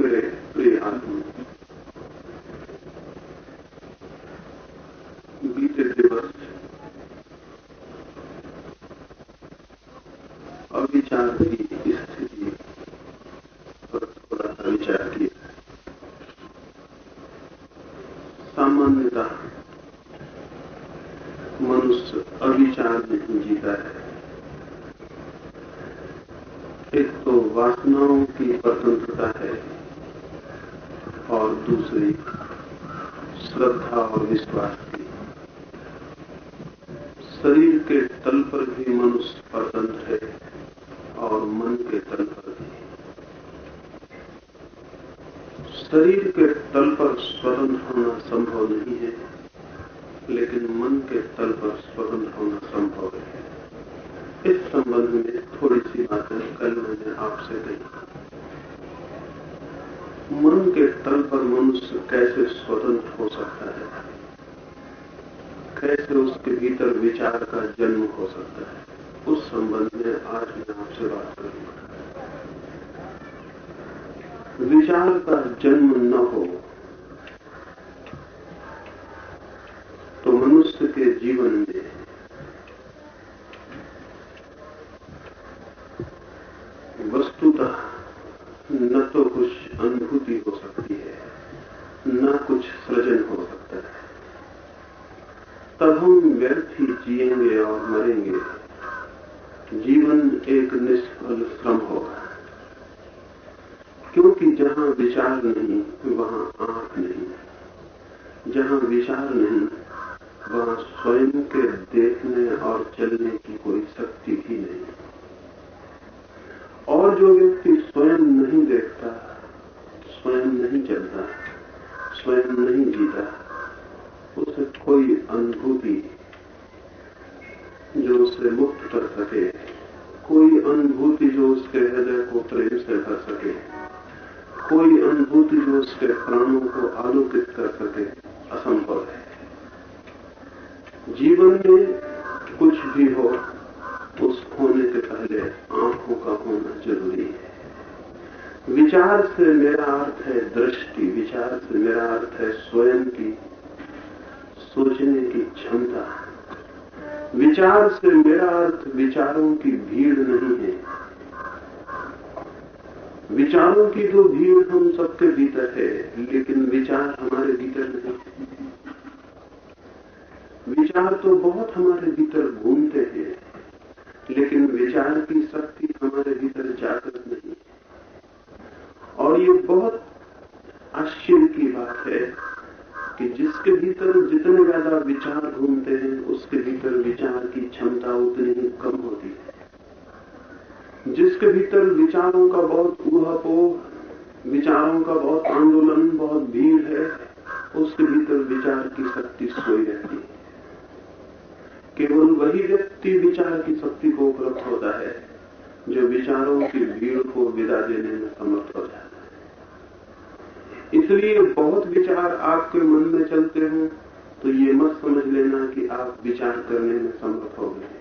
मेरे प्रिय आदमी बीते दिवस अविचार की स्थिति पर थोड़ा सा विचार किया सामान्यतः मनुष्य अविचार नहीं जीता है एक तो वासनाओं की स्वतंत्रता है और दूसरी श्रद्धा और विश्वास की। शरीर के तल पर भी मनुष्य स्वतंत्र है और मन के तल पर भी। शरीर के तल पर स्वतंत्र होना संभव नहीं है, लेकिन मन के तल पर स्वतंत्र होना संभव है। इस संबंध में थोड़ी सी बातें कल मैंने आपसे कही। मन के तल पर मनुष्य कैसे स्वतंत्र हो सकता है? कैसे उसके भीतर विचार का जन्म हो सकता है? उस संबंध में आज मैं आपसे बात करूँगा। विचार का जन्म न हो तो मनुष्य के जीवन में वस्तुतः न तो कुछ अनुभूति हो सकती है, न कुछ सृजन हो सकता है। तब हम व्यर्थ ही जिएँगे और मरेंगे। जीवन एक निष्फल श्रम होगा। क्योंकि जहाँ विचार नहीं, वहाँ आँख नहीं। जहाँ विचार नहीं, वहाँ स्वयं के देखने और चलने की कोई शक्ति भी नहीं। और जो व्यक्ति स्वयं नहीं देखता, स्वयं नहीं चलता, स्वयं नहीं जीता, उसे कोई अनुभूति जो उसे मुक्त कर सके, कोई अनुभूति जो उसके हृदय को प्रेम से कर सके, कोई अनुभूति जो उसके प्राणों को आलोकित कर सके, असंभव है। जीवन में कुछ भी हो उस होने के पहले आँखों का होना ज़रूरी है। विचार से मेरा अर्थ है दृष्टि, विचार से मेरा अर्थ है स्वयं की सोचने की क्षमता। विचार से मेरा अर्थ विचारों की भीड़ नहीं है। विचारों की तो भीड़ हम सबके भीतर है, लेकिन विचार हमारे भीतर नहीं विचार तो बहुत हमारे भीतर घूमते हैं। लेकिन विचार की शक्ति हमारे भीतर जागृत नहीं और ये बहुत आश्चर्य की बात है कि जिसके भीतर जितने ज़्यादा विचार घूमते हैं, उसके भीतर विचार की क्षमता उतनी ही कम होती है। जिसके भीतर विचारों का बहुत ऊहापोह, विचारों का बहुत आंदोलन, बहुत भीड़ है, उसके भीतर विचार की शक्ति सोई रहती है। केवल वही व्यक्ति विचार की शक्ति को उपलब्ध होता है, जो विचारों की भीड़ को विदा देने में समर्थ हो जाता है। इसलिए बहुत विचार आपके मन में चलते हो तो ये मत समझ लेना कि आप विचार करने में समर्थ हो गए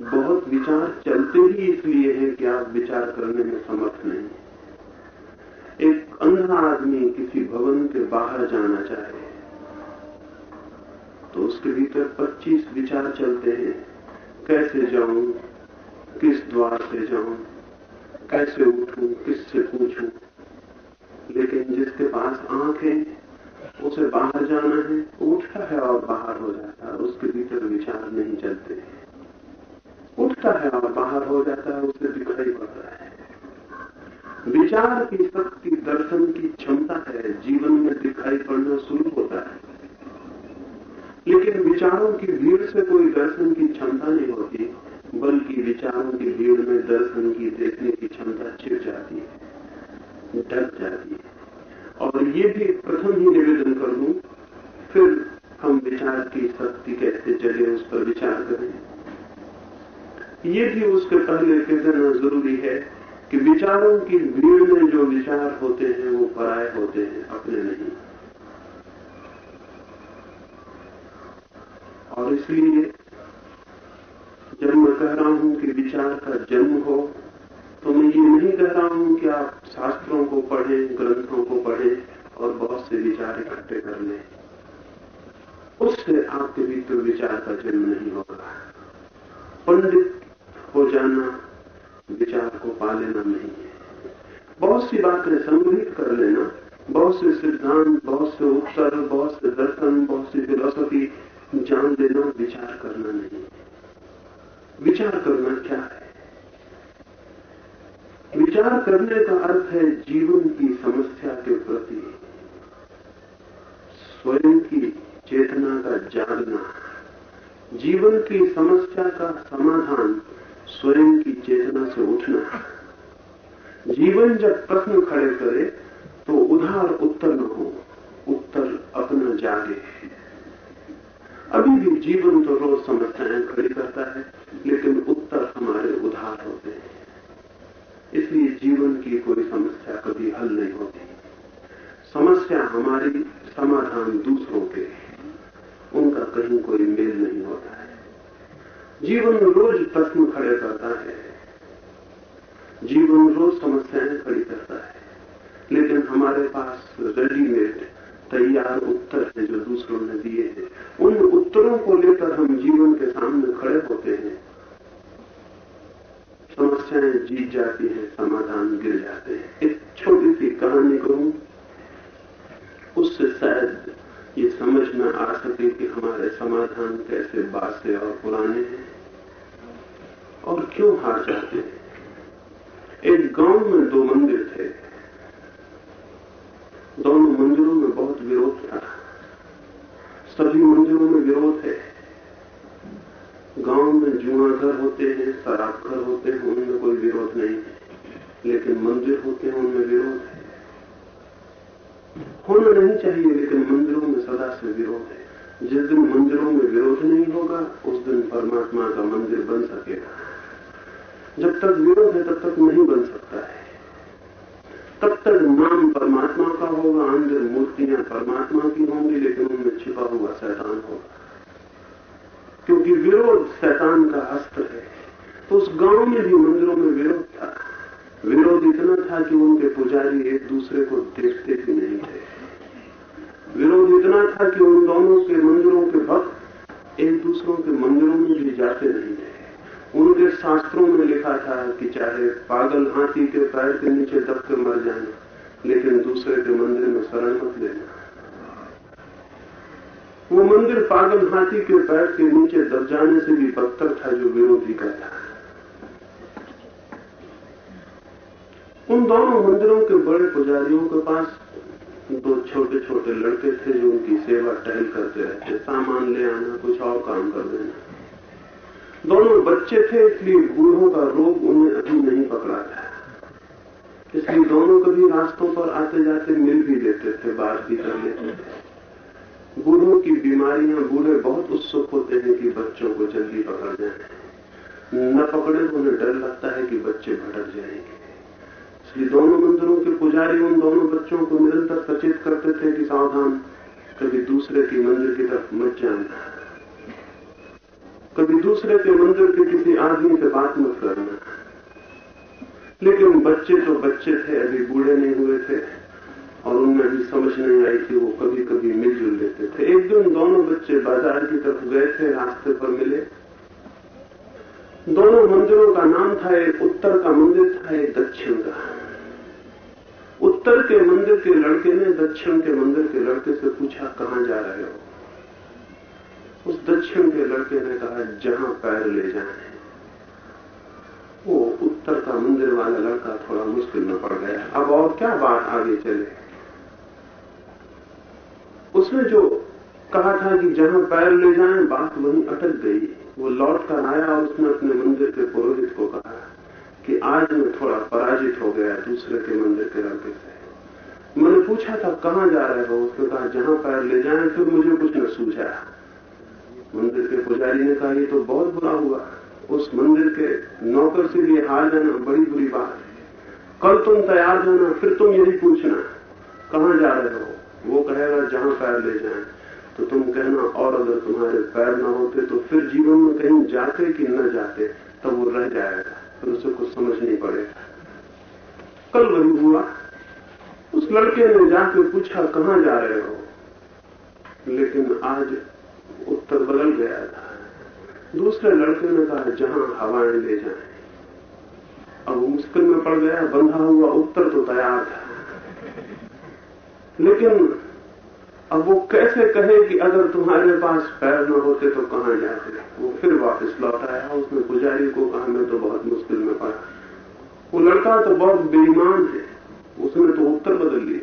बहुत विचार चलते ही इसलिए है कि आप विचार करने में समर्थ नहीं एक अंधा आदमी किसी भवन के बाहर जाना चाहे तो उसके भीतर 25 विचार चलते हैं। कैसे जाऊँ? किस द्वार से जाऊँ? कैसे उठूं? किससे पूछूँ? लेकिन जिसके पास आँख है उसे बाहर जाना है। उठता है और बाहर हो जाता है। उसके भीतर विचार नहीं चलते। उठता है और बाहर हो जाता है। उसे दिखाई पड़ता है। विचार की शक्ति, दर्शन की क्षमता है। जीवन में दिखाई पड़ना शुरू होता है। लेकिन विचारों की भीड़ से कोई दर्शन की क्षमता नहीं होती, बल्कि विचारों की भीड़ में दर्शन की देखने की क्षमता छिड़ जाती है, ढक जाती है। और ये भी प्रथम ही निवेदन कर लू फिर हम विचार की शक्ति कैसे चले उस पर विचार करें। ये भी उसके पहले कह देना ज़रूरी है कि विचारों की भीड़ में जो विचार होते हैं, वो पराये होते हैं, अपने नहीं। और इसलिए जब मैं कह रहा हूँ कि विचार का जन्म हो। तो मैं ये नहीं कह रहा हूँ कि आप शास्त्रों को पढ़े, ग्रंथों को पढ़े और बहुत से विचार इकट्ठे कर लें। उससे आपके भीतर विचार का जन्म नहीं होगा पंडित हो जाना, विचार को पा लेना नहीं है। बहुत सी बातें संग्रहित कर लेना। बहुत से सिद्धांत, बहुत से उत्तर बहुत से दर्शन, बहुत सी फिलोसफी जान लेना विचार करना नहीं। विचार करना क्या है? विचार करने का अर्थ है जीवन की समस्या के प्रति स्वयं की चेतना का जागना जीवन की समस्या का समाधान स्वयं की चेतना से उठना। जीवन जब प्रश्न खड़े करे तो उधार उत्तर न हो, उत्तर अपना जागे। अभी भी जीवन तो रोज समस्याएँ खड़ी करता है, लेकिन उत्तर हमारे उधार होते हैं। इसलिए जीवन की कोई समस्या कभी हल नहीं होती। समस्या हमारी समाधान दूसरों के उनका कहीं कोई मेल नहीं होता है। जीवन रोज प्रश्न खड़े करता है। जीवन रोज समस्याएँ खड़ी करता है। लेकिन हमारे पास रेडीमेड तैयार उत्तर है जो दूसरों ने दिए हैं। उन उत्तरों को लेकर हम जीवन के सामने खड़े होते हैं। समस्याएँ जीत जाती हैं, समाधान गिर जाते हैं। एक छोटी सी कहानी कहूँ, उससे शायद ये समझ में आ सके कि हमारे समाधान कैसे बासे और पुराने हैं और क्यों हार जाते हैं। एक गाँव में दो मंदिर थे। दोनों मंदिरों में बहुत विरोध था। सभी मंदिरों में विरोध है। गाँव में जुआ घर होते हैं शराब घर होते हैं, उनमें कोई विरोध नहीं है। लेकिन मंदिर होते हैं, उनमें विरोध है। होना नहीं चाहिए, लेकिन मंदिरों में सदा से विरोध है। जिस दिन मंदिरों में विरोध नहीं होगा, उस दिन परमात्मा का मंदिर बन सकेगा। जब तक विरोध है, तब तक नहीं बन सकता है। तब तक नाम परमात्मा का होगा अंदर मूर्तियाँ परमात्मा की होंगी, लेकिन उनमें छिपा हुआ शैतान होगा। क्योंकि विरोध शैतान का अस्त्र है। तो उस गाँव में भी, मंदिरों में विरोध था। विरोध इतना था कि उनके पुजारी एक दूसरे को देखते भी नहीं थे। विरोध इतना था कि उन दोनों के मंदिरों के भक्त एक दूसरों के मंदिरों में भी जाते नहीं उनके शास्त्रों में लिखा था कि चाहे पागल हाथी के पैर के नीचे दब के मर जाए, लेकिन दूसरे के मंदिर में शरण मत लेना वो मंदिर पागल हाथी के पैर के नीचे दब जाने से भी बदतर था जो विरोधी का था। उन दोनों मंदिरों के बड़े पुजारियों के पास दो छोटे छोटे लड़के थे जो उनकी सेवा टहल करते रहते, सामान ले आना, कुछ और काम कर देना। दोनों बच्चे थे, इसलिए बूढ़ों का रोग उन्हें अभी नहीं पकड़ा था। इसलिए दोनों कभी रास्तों पर आते जाते मिल भी लेते थे बात भी कर लेते थे बूढ़ों की बीमारियाँ, बूढ़े बहुत उत्सुक होते हैं कि बच्चों को जल्दी पकड़ जाए। न पकड़े तो उन्हें डर लगता है कि बच्चे भटक जाएँगे। इसलिए दोनों मंदिरों के पुजारी उन दोनों बच्चों को निरंतर सचेत करते थे कि सावधान, कभी दूसरे के मंदिर की तरफ़ मत जाना। कभी दूसरे के मंदिर के किसी आदमी से बात मत करना। लेकिन बच्चे तो बच्चे थे, अभी बूढ़े नहीं हुए थे, और उनमें भी समझ नहीं आई थी वो कभी कभी मिलजुल लेते थे। एक दिन दोनों बच्चे बाज़ार की तरफ़ गए थे, रास्ते पर मिले। दोनों मंदिरों का नाम था, एक उत्तर का मंदिर था, एक दक्षिण का। उत्तर के मंदिर के लड़के ने दक्षिण के मंदिर के लड़के से पूछा, कहाँ जा रहे हो? उस दक्षिण के लड़के ने कहा, जहाँ पैर ले जाए। वो उत्तर का मंदिर वाला लड़का थोड़ा मुश्किल में पड़ गया। अब और क्या बात आगे चले? उसने जो कहा था कि जहाँ पैर ले जाए, बात वहीं अटक गई। वो लौट कर आया और उसने अपने मंदिर के पुरोहित को कहा कि आज मैं थोड़ा पराजित हो गया दूसरे के मंदिर के लड़के से। मैंने पूछा था कहाँ जा रहे हो? उसने कहा, जहाँ पैर ले जाए फिर मुझे कुछ न सूझा। मंदिर के पुजारी ने कहा, ये तो बहुत बुरा हुआ। उस मंदिर के नौकर से भी हार जाना बड़ी बुरी बात है। कल तुम तैयार जाना फिर तुम यही पूछना, कहाँ जा रहे हो? वो कहेगा, जहाँ पैर ले जाए। तो तुम कहना, और अगर तुम्हारे पैर न होते तो फिर जीवन में कहीं जाते कि न जाते, तब वो रह जाएगा। फिर उसे कुछ समझ नहीं पड़ेगा। कल वही हुआ। उस लड़के ने जाके पूछा, कहाँ जा रहे हो? लेकिन आज उत्तर बदल गया था। दूसरे लड़के ने कहा, जहाँ हवाएँ ले जाए। अब मुश्किल में पड़ गया, बंधा हुआ उत्तर तो तैयार था। लेकिन अब वो कैसे कहे कि अगर तुम्हारे पास पैर न होते तो कहाँ जाते? वो फिर वापस लौट आया, उसने पुजारी को कहा, मैं तो बहुत मुश्किल में पड़ा। वो लड़का तो बहुत बेईमान है, उसने तो उत्तर बदल लिया।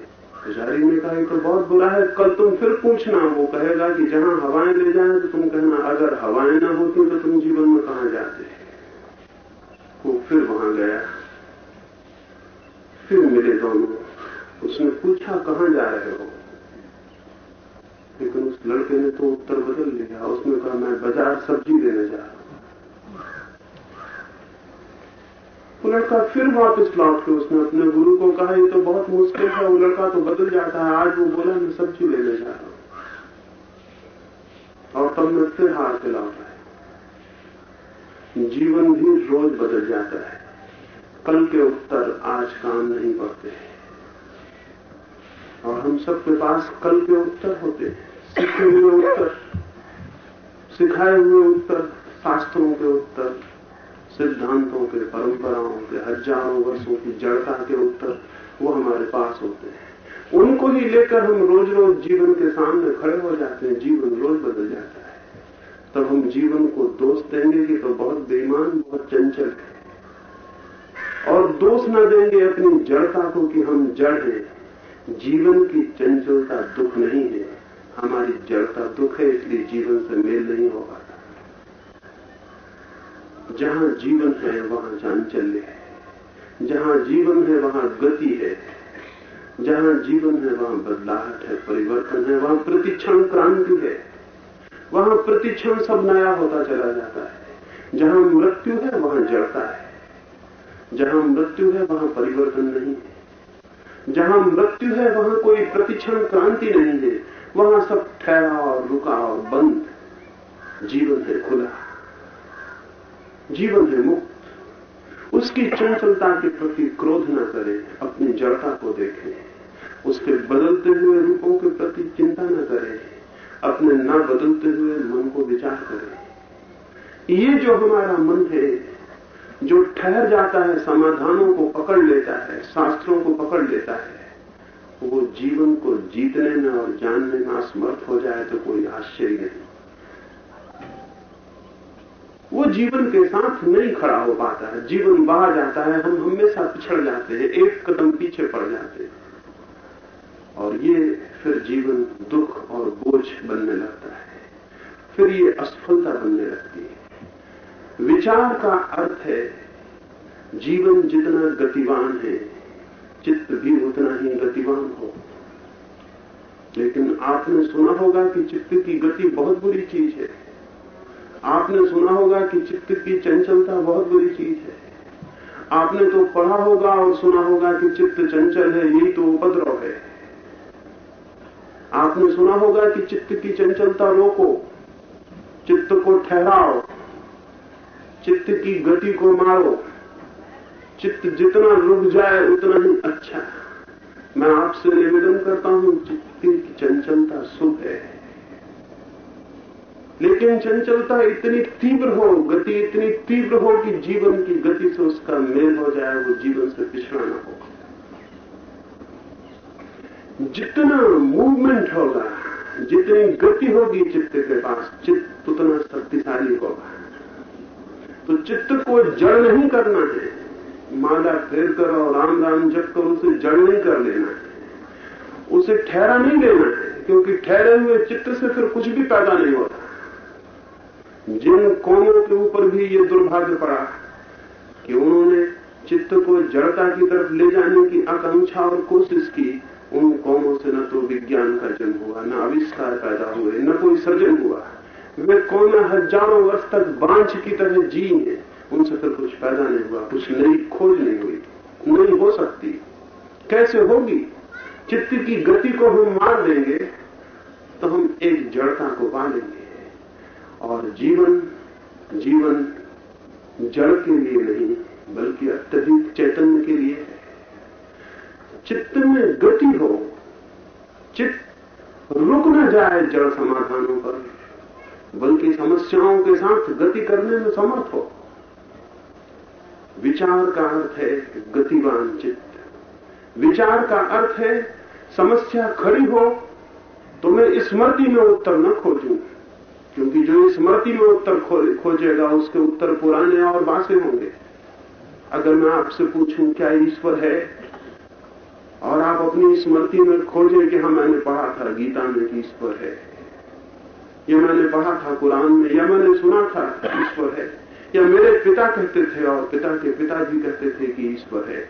पुजारी ने कहा तो बहुत बुरा है, कल तुम फिर पूछना। वो कहेगा कि, जहाँ हवाएँ ले जाए तो तुम कहना, अगर हवाएँ ना होती तो तुम जीवन में कहा जाते? वो फिर वहाँ गया। फिर मिले दोनों। उसने पूछा, कहाँ जा रहे हो? लेकिन उस लड़के ने तो उत्तर बदल लिया। उसने कहा, मैं बाज़ार सब्ज़ी लेने जा रहा वो लड़का फिर वापस लौट के उसने अपने गुरु को कहा, ये तो बहुत मुश्किल है, वो लड़का तो बदल जाता है, आज वो बोला, मैं सब्ज़ी लेने जा रहा हूँ। और तब मैं फिर हार के लौट आया। जीवन भी रोज बदल जाता है। कल के उत्तर आज काम नहीं पड़ते और हम सबके पास कल के उत्तर होते हैं। सीखे हुए उत्तर, सिखाए हुए उत्तर, शास्त्रों के उत्तर। सिद्धांतों के, परंपराओं के हज़ारों वर्षों की जड़ता के उत्तर वो हमारे पास होते हैं। उनको ही लेकर हम रोज रोज जीवन के सामने खड़े हो जाते हैं, जीवन रोज बदल जाता है। तब हम जीवन को दोष देंगे कि तो बहुत बेईमान, बहुत चंचल है। और दोष न देंगे अपनी जड़ता को कि हम जड़ हैं। जीवन की चंचलता दुख नहीं है। हमारी जड़ता दुख है, इसलिए जीवन से मेल नहीं हो पाता जहाँ जीवन है, वहाँ चांचल्य है। जहाँ जीवन है, वहाँ गति है। जहाँ जीवन है, वहाँ बदलाहट है, परिवर्तन है, वहाँ प्रतिक्षण क्रांति है। वहाँ प्रतिक्षण सब नया होता चला जाता है। जहाँ मृत्यु है, वहाँ जड़ता है। जहाँ मृत्यु है, वहाँ परिवर्तन नहीं है। जहाँ मृत्यु है, वहाँ कोई प्रतिक्षण क्रांति नहीं है। वहाँ सब ठहरा और रुका और बंद। जीवन है खुला। जीवन है मुक्त। उसकी चंचलता के प्रति क्रोध न करें, अपनी जड़ता को देखें। उसके बदलते हुए रूपों के प्रति चिंता न करें, अपने न बदलते हुए मन को विचार करें। ये जो हमारा मन है, जो ठहर जाता है, समाधानों को पकड़ लेता है, शास्त्रों को पकड़ लेता है, वो जीवन को जीतने में और जानने में असमर्थ हो जाए तो कोई आश्चर्य नहीं। वो जीवन के साथ नहीं खड़ा हो पाता है। जीवन बाहर जाता है, हम हमेशा पिछड़ जाते हैं, एक कदम पीछे पड़ जाते हैं। और ये फिर जीवन दुख और बोझ बनने लगता है। फिर ये असफलता बनने लगती है। विचार का अर्थ है, जीवन जितना गतिवान है, चित्त भी उतना ही गतिवान हो। लेकिन आपने सुना होगा कि चित्त की गति बहुत बुरी चीज़ है। आपने सुना होगा कि चित्त की चंचलता बहुत बुरी चीज़ है। आपने तो पढ़ा होगा और सुना होगा कि चित्त चंचल है, यही तो उपद्रव है। आपने सुना होगा कि चित्त की चंचलता रोको, चित्त को ठहराओ, चित्त की गति को मारो। चित्त जितना रुक जाए, उतना ही अच्छा। मैं आपसे निवेदन करता हूँ, चित्त की चंचलता शुभ है। लेकिन चंचलता इतनी तीव्र हो, गति इतनी तीव्र हो कि जीवन की गति से उसका मेल हो जाए, वो जीवन से पिछड़ा ना हो। जितना मूवमेंट होगा, जितनी गति होगी चित्त के पास, चित्त उतना शक्तिशाली होगा। तो चित्त को जड़ नहीं करना है। माला फेर कर और राम राम जब कर उसे जड़ नहीं कर लेना है। उसे ठहरा नहीं लेना है, क्योंकि ठहरे हुए चित्त से फिर कुछ भी पैदा नहीं होता। जिन कौमों के ऊपर भी ये दुर्भाग्य पड़ा कि उन्होंने चित्त को जड़ता की तरफ़ ले जाने की आकांक्षा और कोशिश की, उन कौमों से न तो विज्ञान का जन्म हुआ, न आविष्कार पैदा हुए, न कोई सृजन हुआ। वे कौन हज़ारों वर्ष तक बांझ की तरह जी हैं उनसे फिर कुछ पैदा नहीं हुआ, कुछ नई खोज नहीं हुई, नहीं हो सकती। कैसे होगी? चित्त की गति को हम मार देंगे तो हम एक जड़ता को लेंगे और जीवन जीवन जड़ के लिए नहीं, बल्कि अत्यधिक चैतन्य के लिए है। चित्त में गति हो, चित्त रुक न जाए जड़ समाधानों पर, बल्कि समस्याओं के साथ गति करने में समर्थ हो। विचार का अर्थ है गतिवान चित्त। विचार का अर्थ है, समस्या खड़ी हो तो मैं स्मृति में उत्तर न खोजूं। क्योंकि जो स्मृति में उत्तर खो, खोजेगा उसके उत्तर पुराने और बासे होंगे। अगर मैं आपसे पूछूँ क्या ईश्वर है? और आप अपनी स्मृति में खोजें कि हाँ मैंने पढ़ा था गीता में कि ईश्वर है। या मैंने पढ़ा था कुरान में या मैंने सुना था ईश्वर है। या मेरे पिता कहते थे और पिता के पिता भी कहते थे कि ईश्वर है।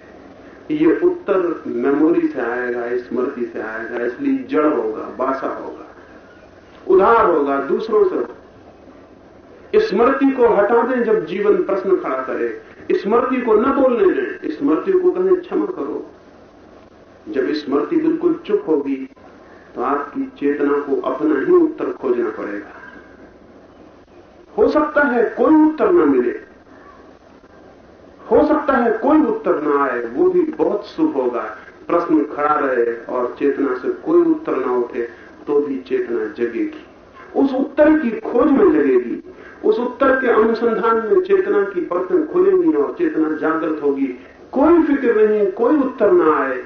ये उत्तर मेमोरी से आएगा स्मृति से आएगा इसलिए जड़ होगा बासा होगा। उधार होगा दूसरों से। स्मृति को हटा दें जब जीवन प्रश्न खड़ा करे। स्मृति को न बोलने दें। स्मृति को कहें, क्षमा करो। जब स्मृति बिल्कुल चुप होगी तो आपकी चेतना को अपना ही उत्तर खोजना पड़ेगा। हो सकता है कोई उत्तर ना मिले। हो सकता है कोई उत्तर ना आए, वो भी बहुत शुभ होगा। प्रश्न खड़ा रहे और चेतना से कोई उत्तर ना उठे। तो भी चेतना जगेगी। उस उत्तर की खोज में जगेगी उस उत्तर के अनुसंधान में चेतना की परतें खुलेंगी और चेतना जागृत होगी। कोई फ़िक्र नहीं, कोई उत्तर ना आए।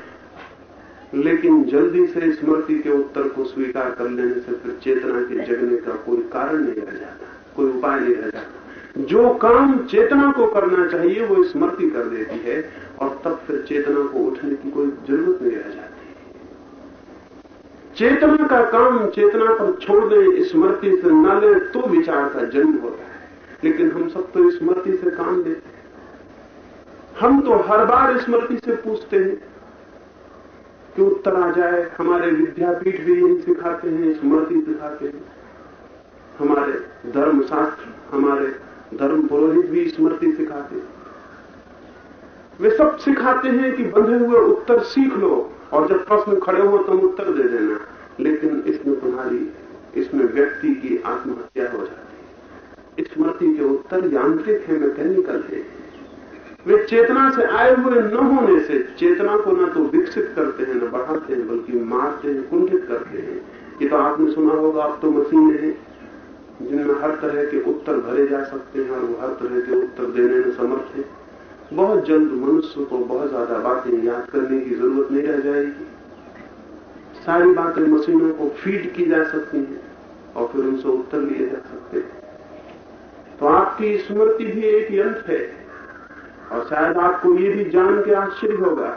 लेकिन जल्दी से स्मृति के उत्तर को स्वीकार कर लेने से फिर चेतना के जगने का कोई कारण नहीं रह जाता, कोई उपाय नहीं रह जाता। जो काम चेतना को करना चाहिए, वो स्मृति कर देती है और तब फिर चेतना को उठने की कोई ज़रूरत नहीं रह जाती। चेतना का काम चेतना पर छोड़ दे स्मृति से न ले तो विचार का जन्म होता है। लेकिन हम सब तो स्मृति से काम लेते हैं। हम तो हर बार स्मृति से पूछते हैं कि उत्तर आ जाए? हमारे विद्यापीठ भी यही सिखाते हैं, स्मृति सिखाते हैं। हमारे धर्मशास्त्र, हमारे धर्म पुरोहित भी स्मृति सिखाते हैं। वे सब सिखाते हैं कि बंधे हुए उत्तर सीख लो। और जब प्रश्न खड़े हो तुम उत्तर दे देना। लेकिन इसमें तुम्हारी, इसमें व्यक्ति की आत्महत्या हो जाती है। स्मृति के उत्तर यांत्रिक है, मैकेनिकल है। वे चेतना से आए हुए न होने से, चेतना को न तो विकसित करते हैं, न बढ़ाते हैं, बल्कि मारते हैं, कुंठित करते हैं। ये तो आपने सुना होगा, आप तो मशीनें हैं, जिनमें हर तरह के उत्तर भरे जा सकते हैं और वो हर तरह के उत्तर देने में समर्थ है। बहुत जल्द मनुष्य को बहुत ज़्यादा बातें याद करने की ज़रूरत नहीं रह जाएगी। सारी बातें मशीनों को फ़ीड की जा सकती हैं और फिर उनसे उत्तर लिए जा सकते हैं। तो आपकी स्मृति भी एक यंत्र है और शायद आपको ये भी जान के आश्चर्य होगा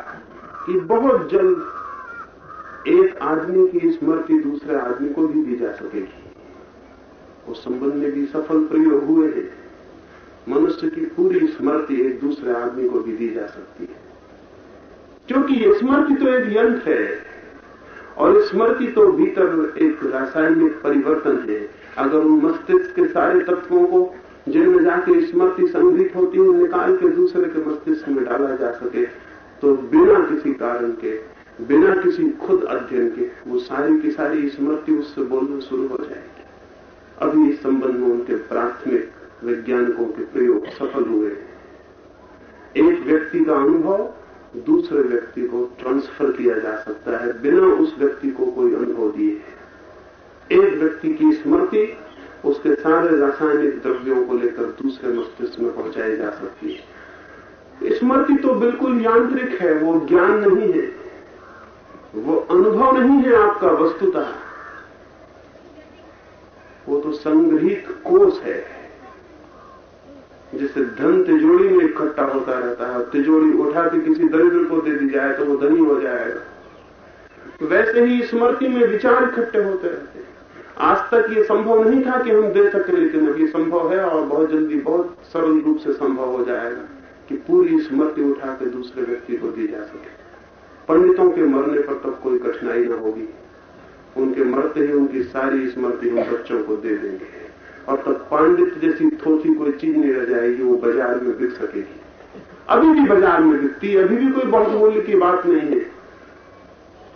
कि बहुत जल्द एक आदमी की स्मृति दूसरे आदमी को भी दी जा सकेगी। उस संबंध में भी सफल प्रयोग हुए हैं। मनुष्य की पूरी स्मृति एक दूसरे आदमी को भी दी जा सकती है। क्योंकि ये स्मृति तो एक यंत्र है, और स्मृति तो भीतर एक रासायनिक परिवर्तन है। अगर उन मस्तिष्क के सारे तत्वों को जिनमें जाके स्मृति संग्रहित होती है, निकाल के दूसरे के मस्तिष्क में डाला जा सके तो बिना किसी कारण के, बिना किसी खुद अध्ययन के, वो सारी की सारी स्मृति उससे बोलना शुरू हो जाएगी। अभी इस संबंध में उनके प्राथमिक वैज्ञानिकों के प्रयोग सफल हुए। एक व्यक्ति का अनुभव दूसरे व्यक्ति को ट्रांसफ़र किया जा सकता है, बिना उस व्यक्ति को कोई अनुभव दिए। एक व्यक्ति की स्मृति उसके सारे रासायनिक द्रव्यों को लेकर दूसरे मस्तिष्क में पहुंचाई जा सकती है। स्मृति तो बिल्कुल यांत्रिक है, वो ज्ञान नहीं है। वो अनुभव नहीं है आपका, वस्तुतः। वो तो संग्रहित कोष है। जैसे धन तिजोरी में इकट्ठा होता रहता है तिजोरी उठा के किसी दरिद्र को दे दी जाए तो वो धनी हो जाएगा। वैसे ही स्मृति में विचार इकट्ठे होते रहते हैं। आज तक ये संभव नहीं था कि हम दे सके लेकिन अब ये संभव है और बहुत जल्दी, बहुत सरल रूप से संभव हो जाएगा कि पूरी स्मृति उठा के दूसरे व्यक्ति को दी जा सके। पंडितों के मरने पर तब कोई कठिनाई न होगी। उनके मरते ही उनकी सारी स्मृति हम बच्चों को दे देंगे। और तब पांडित जैसी थोथी कोई चीज़ नहीं रह जाएगी, वो बाज़ार में बिक सकेगी। अभी भी बाज़ार में बिकती है, अभी भी कोई बहुत मूल्य की बात नहीं है।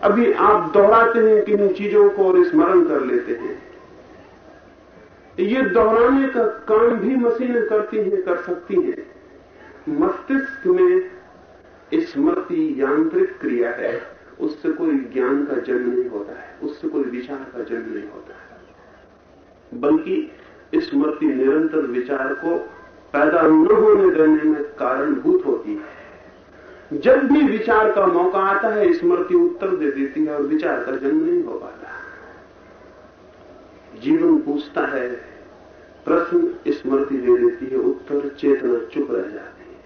अभी आप दोहराते हैं किन चीज़ों को और स्मरण कर लेते हैं। ये दोहराने का काम भी मशीनें करती हैं, कर सकती हैं। मस्तिष्क में स्मृति यांत्रिक क्रिया है, उससे कोई ज्ञान का जन्म नहीं होता है, उससे कोई विचार का जन्म नहीं होता है। बल्कि स्मृति निरंतर विचार को पैदा न होने देने में कारणभूत होती है। जब भी विचार का मौका आता है स्मृति उत्तर दे देती है और विचार का जन्म नहीं हो पाता। जीवन पूछता है, प्रश्न स्मृति दे देती है, उत्तर चेतना चुप रह जाती है।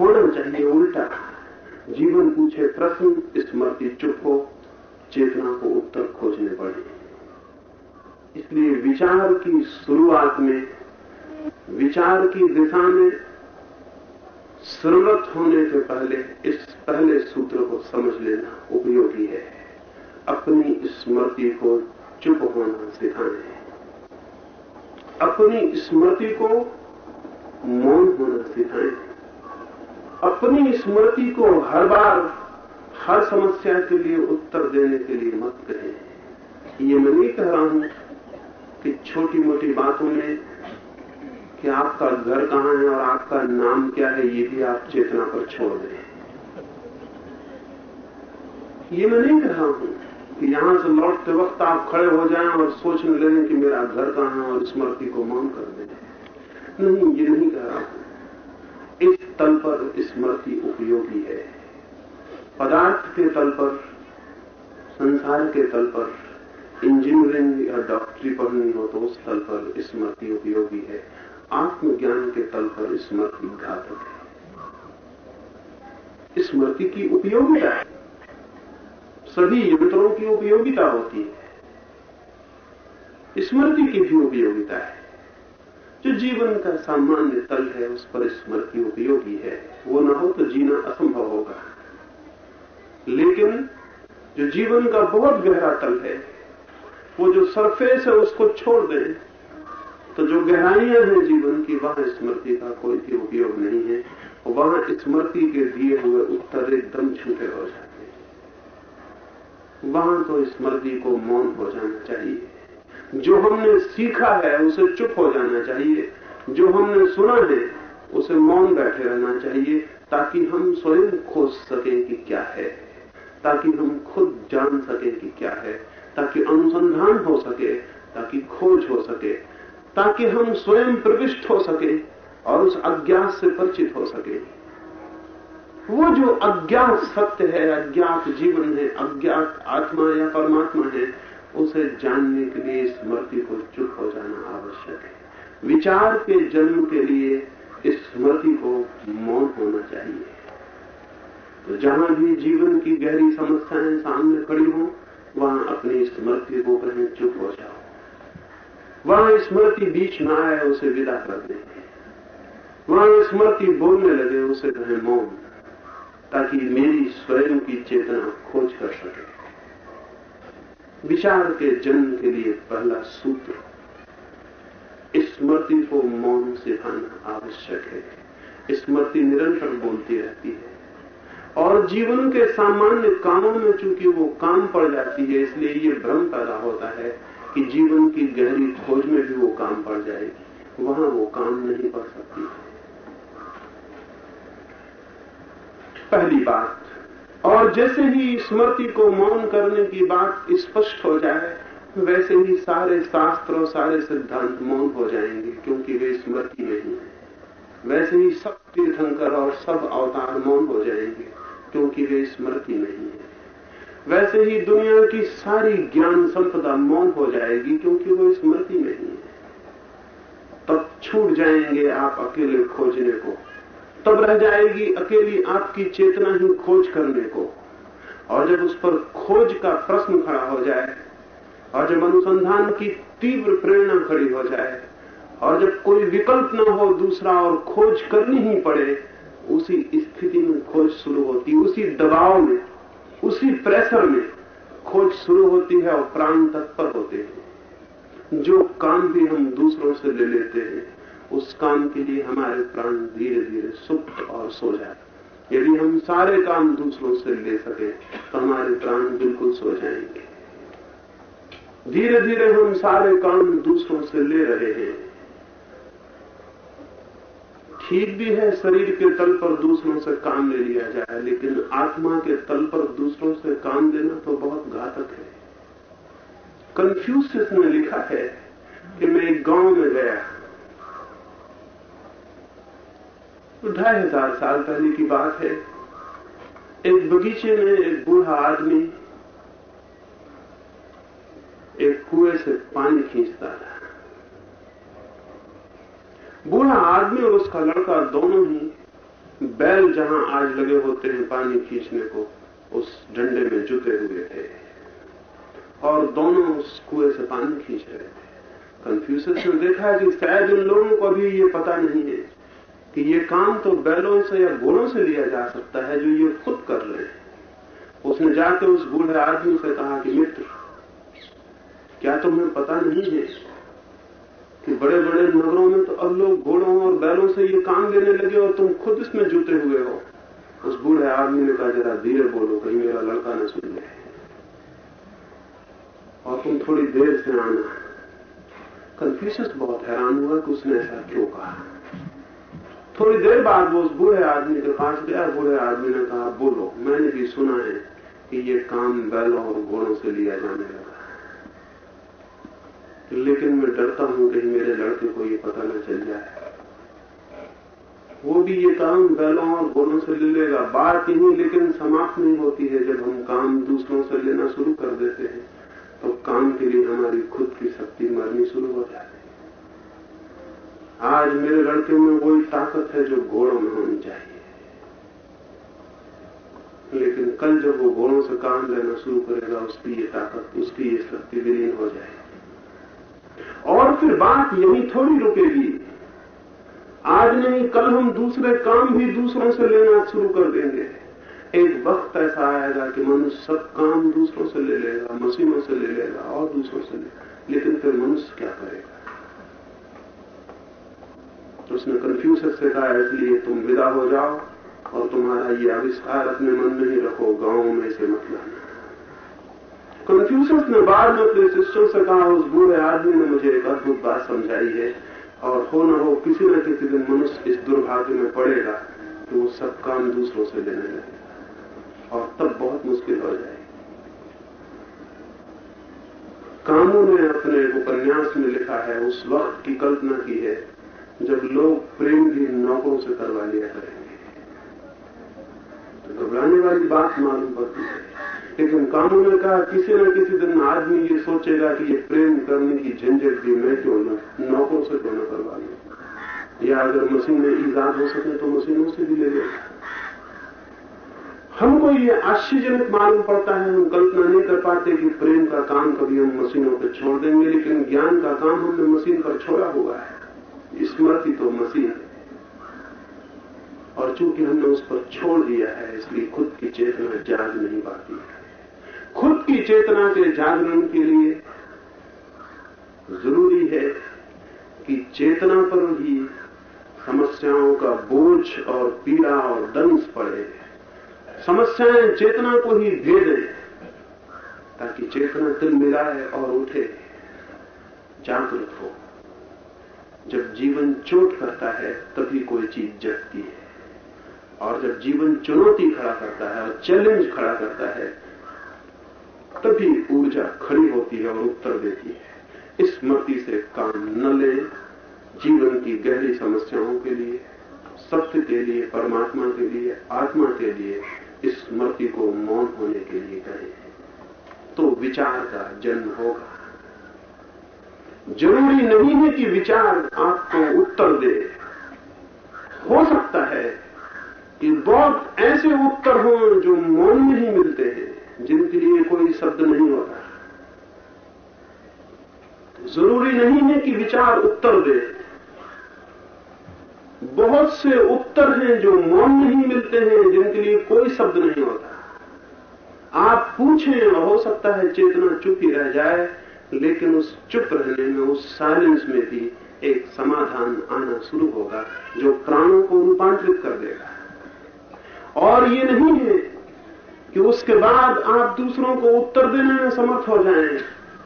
होना चाहिए उल्टा। जीवन पूछे प्रश्न स्मृति चुप हो, चेतना को उत्तर खोजने पड़े इसलिए विचार की शुरुआत में, विचार की दिशा में श्रवत होने से पहले इस पहले सूत्र को समझ लेना उपयोगी है। अपनी स्मृति को चुप होना सिखाए। अपनी स्मृति को मौन होना सिखाएँ। अपनी स्मृति को हर बार हर समस्या के लिए उत्तर देने के लिए मत कहें। ये मैं नहीं कह रहा हूँ कि छोटी मोटी बातों में कि आपका घर कहाँ है और आपका नाम क्या है, ये भी आप चेतना पर छोड़ दें। ये मैं नहीं कह रहा हूँ कि यहाँ से लौटते वक्त आप खड़े हो जाएँ और सोचने लगे कि मेरा घर कहाँ है और स्मृति को मौन कर दें। नहीं, ये नहीं कह रहा हूँ। इस तल पर स्मृति उपयोगी है। पदार्थ के तल पर, संसार के तल पर, इंजीनियरिंग या पढ़नी हो तो उस तल पर स्मृति उपयोगी है। आत्मज्ञान के तल पर स्मृति घातक है। स्मृति की उपयोगिता सभी यंत्रों की उपयोगिता होती है। स्मृति की भी उपयोगिता है। जो जीवन का सामान्य तल है, उस पर स्मृति उपयोगी है। वो ना हो तो जीना असंभव होगा। लेकिन जो जीवन का बहुत गहरा तल है वो जो सरफेस है उसको छोड़ दें। तो जो गहराइयाँ हैं जीवन की, वहाँ स्मृति का कोई भी उपयोग नहीं है। वहाँ स्मृति के दिए हुए उत्तर एकदम छूटे हो जाते हैं। वहाँ तो स्मृति को मौन हो जाना चाहिए। जो हमने सीखा है, उसे चुप हो जाना चाहिए। जो हमने सुना है, उसे मौन बैठे रहना चाहिए, ताकि हम स्वयं खोज सकें कि क्या है। ताकि हम खुद जान सकें कि क्या है। ताकि अनुसंधान हो सके, ताकि खोज हो सके, ताकि हम स्वयं प्रविष्ट हो सके और उस अज्ञात से परिचित हो सके। वो जो अज्ञात सत्य है, अज्ञात जीवन है, अज्ञात आत्मा या परमात्मा है, उसे जानने के लिए स्मृति को चुप हो जाना आवश्यक है। विचार के जन्म के लिए इस स्मृति को मौन होना चाहिए। तो जहाँ भी जीवन की गहरी समस्याएँ सामने खड़ी हो वहाँ अपनी स्मृति को कहें चुप हो जाओ। वहाँ स्मृति बीच में आए, उसे विदा कर दें वहाँ स्मृति बोलने लगे, उसे कहें, मौन, ताकि मेरी स्वयं की चेतना खोज कर सके। विचार के जन्म के लिए पहला सूत्र स्मृति को मौन सिखाना आवश्यक है। स्मृति निरंतर बोलती रहती है। और जीवन के सामान्य कामों में चूँकि वो काम पड़ जाती है, इसलिए ये भ्रम पैदा होता है कि जीवन की गहरी खोज में भी वो काम पड़ जाएगी। वहाँ वो काम नहीं पड़ सकती। पहली बात, और जैसे ही स्मृति को मौन करने की बात स्पष्ट हो जाए, वैसे ही सारे शास्त्र और सारे सिद्धांत मौन हो जाएँगे, क्योंकि वे स्मृति नहीं है। वैसे ही सब तीर्थंकर और सब अवतार मौन हो जाएँगे। क्योंकि वे स्मृति नहीं है। वैसे ही दुनिया की सारी ज्ञान संपदा मौन हो जाएगी क्योंकि वो स्मृति नहीं है। तब छूट जाएँगे आप अकेले खोजने को। तब रह जाएगी अकेली आपकी चेतना ही खोज करने को। और जब उस पर खोज का प्रश्न खड़ा हो जाए, और जब अनुसंधान की तीव्र प्रेरणा खड़ी हो जाए, और जब कोई विकल्प न हो दूसरा और खोज करनी ही पड़े उसी स्थिति में खोज शुरू होती उसी दबाव में, उसी प्रेशर में खोज शुरू होती है और प्राण तत्पर होते हैं। जो काम भी हम दूसरों से ले लेते हैं, उस काम के लिए हमारे प्राण धीरे धीरे सुप्त और सो जाए यदि हम सारे काम दूसरों से ले सके तो हमारे प्राण बिल्कुल सो जाएँगे। धीरे धीरे हम सारे काम दूसरों से ले रहे हैं। ठीक भी है, शरीर के तल पर दूसरों से काम ले लिया जाए, लेकिन आत्मा के तल पर दूसरों से काम लेना तो बहुत घातक है। कंफ्यूज ने लिखा है कि मैं एक गाँव में गया तो ढाई हज़ार साल पहले की बात है। एक बगीचे में एक बूढ़ा आदमी एक कुएँ से पानी खींचता था बूढ़ा आदमी और उसका लड़का दोनों ही बैल जहाँ आज लगे होते हैं पानी खींचने को, उस डंडे में जुटे हुए थे और दोनों उस कुएँ से पानी खींच रहे थे। कंफ्यूज ने देखा है कि शायद उन लोगों को अभी ये पता नहीं है कि ये काम तो बैलों से या घोड़ों से लिया जा सकता है जो ये खुद कर रहे हैं। उसने जाकर उस बूढ़े आदमी से कहा कि, मित्र, क्या तुम्हें पता नहीं है कि बड़े बड़े नगरों में तो अब लोग घोड़ों और बैलों से ये काम लेने लगे और तुम खुद इसमें जुटे हुए हो। उस बूढ़े आदमी ने कहा, जरा धीरे बोलो, कहीं मेरा लड़का न सुन ले। और तुम थोड़ी देर से आना। कंफ्यूज बहुत हैरान हुआ कि उसने ऐसा क्यों कहा। थोड़ी देर बाद वो उस बूढ़े आदमी के पास गया बूढ़े आदमी ने कहा, बोलो, मैंने भी सुना है कि ये काम बैलों और घोड़ों से लिया जाने लगा। लेकिन मैं डरता हूँ कहीं मेरे लड़के को ये पता न चल जाए। वो भी ये काम बैलों और घोड़ों से ले लेगा। बात यही लेकिन समाप्त नहीं होती है। जब हम काम दूसरों से लेना शुरू कर देते हैं तो काम के लिए हमारी खुद की शक्ति मरनी शुरू हो जाती है। आज मेरे लड़के में वही ताकत है जो घोड़ों में होनी चाहिए। लेकिन कल जब वो घोड़ों से काम लेना शुरू करेगा, उसकी ये ताकत, उसकी ये शक्ति विलीन हो जाएगी। फिर बात यही थोड़ी रुकेगी। आज नहीं, कल हम दूसरे काम भी दूसरों से लेना शुरू कर देंगे। एक वक्त ऐसा आएगा कि मनुष्य सब काम दूसरों से ले लेगा, मशीनों से ले लेगा और दूसरों से ले लेकिन फिर मनुष्य क्या करेगा? तो उसने कंफ्यूज से कहा, इसलिए तुम विदा हो जाओ और तुम्हारा ये आविष्कार अपने मन में ही रखो, गाँव में से मत लाना। कंफ्यूशंस ने बाद में अपने शिष्यों से कहा, उस बूढ़े आदमी ने मुझे एक अद्भुत बात समझाई है और हो न हो, किसी न किसी दिन मनुष्य इस दुर्भाग्य में पड़ेगा कि वो सब काम दूसरों से लेने लगेगा और तब बहुत मुश्किल हो जाएगी। कामों ने अपने उपन्यास में लिखा है, उस वक्त की कल्पना की है जब लोग प्रेम भी नौकरों से करवा लिया करेंगे। तो घबराने वाली बात मालूम पड़ती है। लेकिन कानून ने कहा, किसी न किसी दिन आदमी ये सोचेगा कि ये प्रेम करने की झंझट भी मैं क्यों ना नौकरों से क्यों न करवा लू? या अगर मशीनें ईजाद हो सके तो मशीनों से भी ले ले। हमको ये आश्चर्यजनक मालूम पड़ता है, हम कल्पना नहीं कर पाते कि प्रेम का काम कभी हम मशीनों पर छोड़ देंगे, लेकिन ज्ञान का काम हमने मशीन पर छोड़ा हुआ है। स्मृति तो मशीन है। और चूँकि हमने उस पर छोड़ दिया है, इसलिए खुद की चेतना जाग नहीं पाती खुद की चेतना के जागरण के लिए ज़रूरी है कि चेतना पर ही समस्याओं का बोझ और पीड़ा और दंश पड़े। समस्याएँ चेतना को ही दे दें, ताकि चेतना तिल मिलाए और उठे, जागृत हो। जब जीवन चोट करता है, तभी कोई चीज़ जगती है। और जब जीवन चुनौती खड़ा करता है और चैलेंज खड़ा करता है, तभी ऊर्जा खड़ी होती है और उत्तर देती है। स्मृति से काम न ले जीवन की गहरी समस्याओं के लिए, सत्य के लिए, परमात्मा के लिए, आत्मा के लिए स्मृति को मौन होने के लिए करें तो विचार का जन्म होगा। ज़रूरी नहीं है कि विचार आपको उत्तर दे। हो सकता है कि बहुत ऐसे उत्तर हों जो मौन में ही मिलते हैं, जिनके लिए कोई शब्द नहीं होता। ज़रूरी नहीं है कि विचार उत्तर दे। बहुत से उत्तर हैं जो मौन नहीं मिलते हैं, जिनके लिए कोई शब्द नहीं होता। आप पूछें, हो सकता है चेतना चुप ही रह जाए, लेकिन उस चुप रहने में, उस साइलेंस में भी एक समाधान आना शुरू होगा, जो प्राणों को रूपांतरित कर देगा। और ये नहीं है कि उसके बाद आप दूसरों को उत्तर देने में समर्थ हो जाएँ,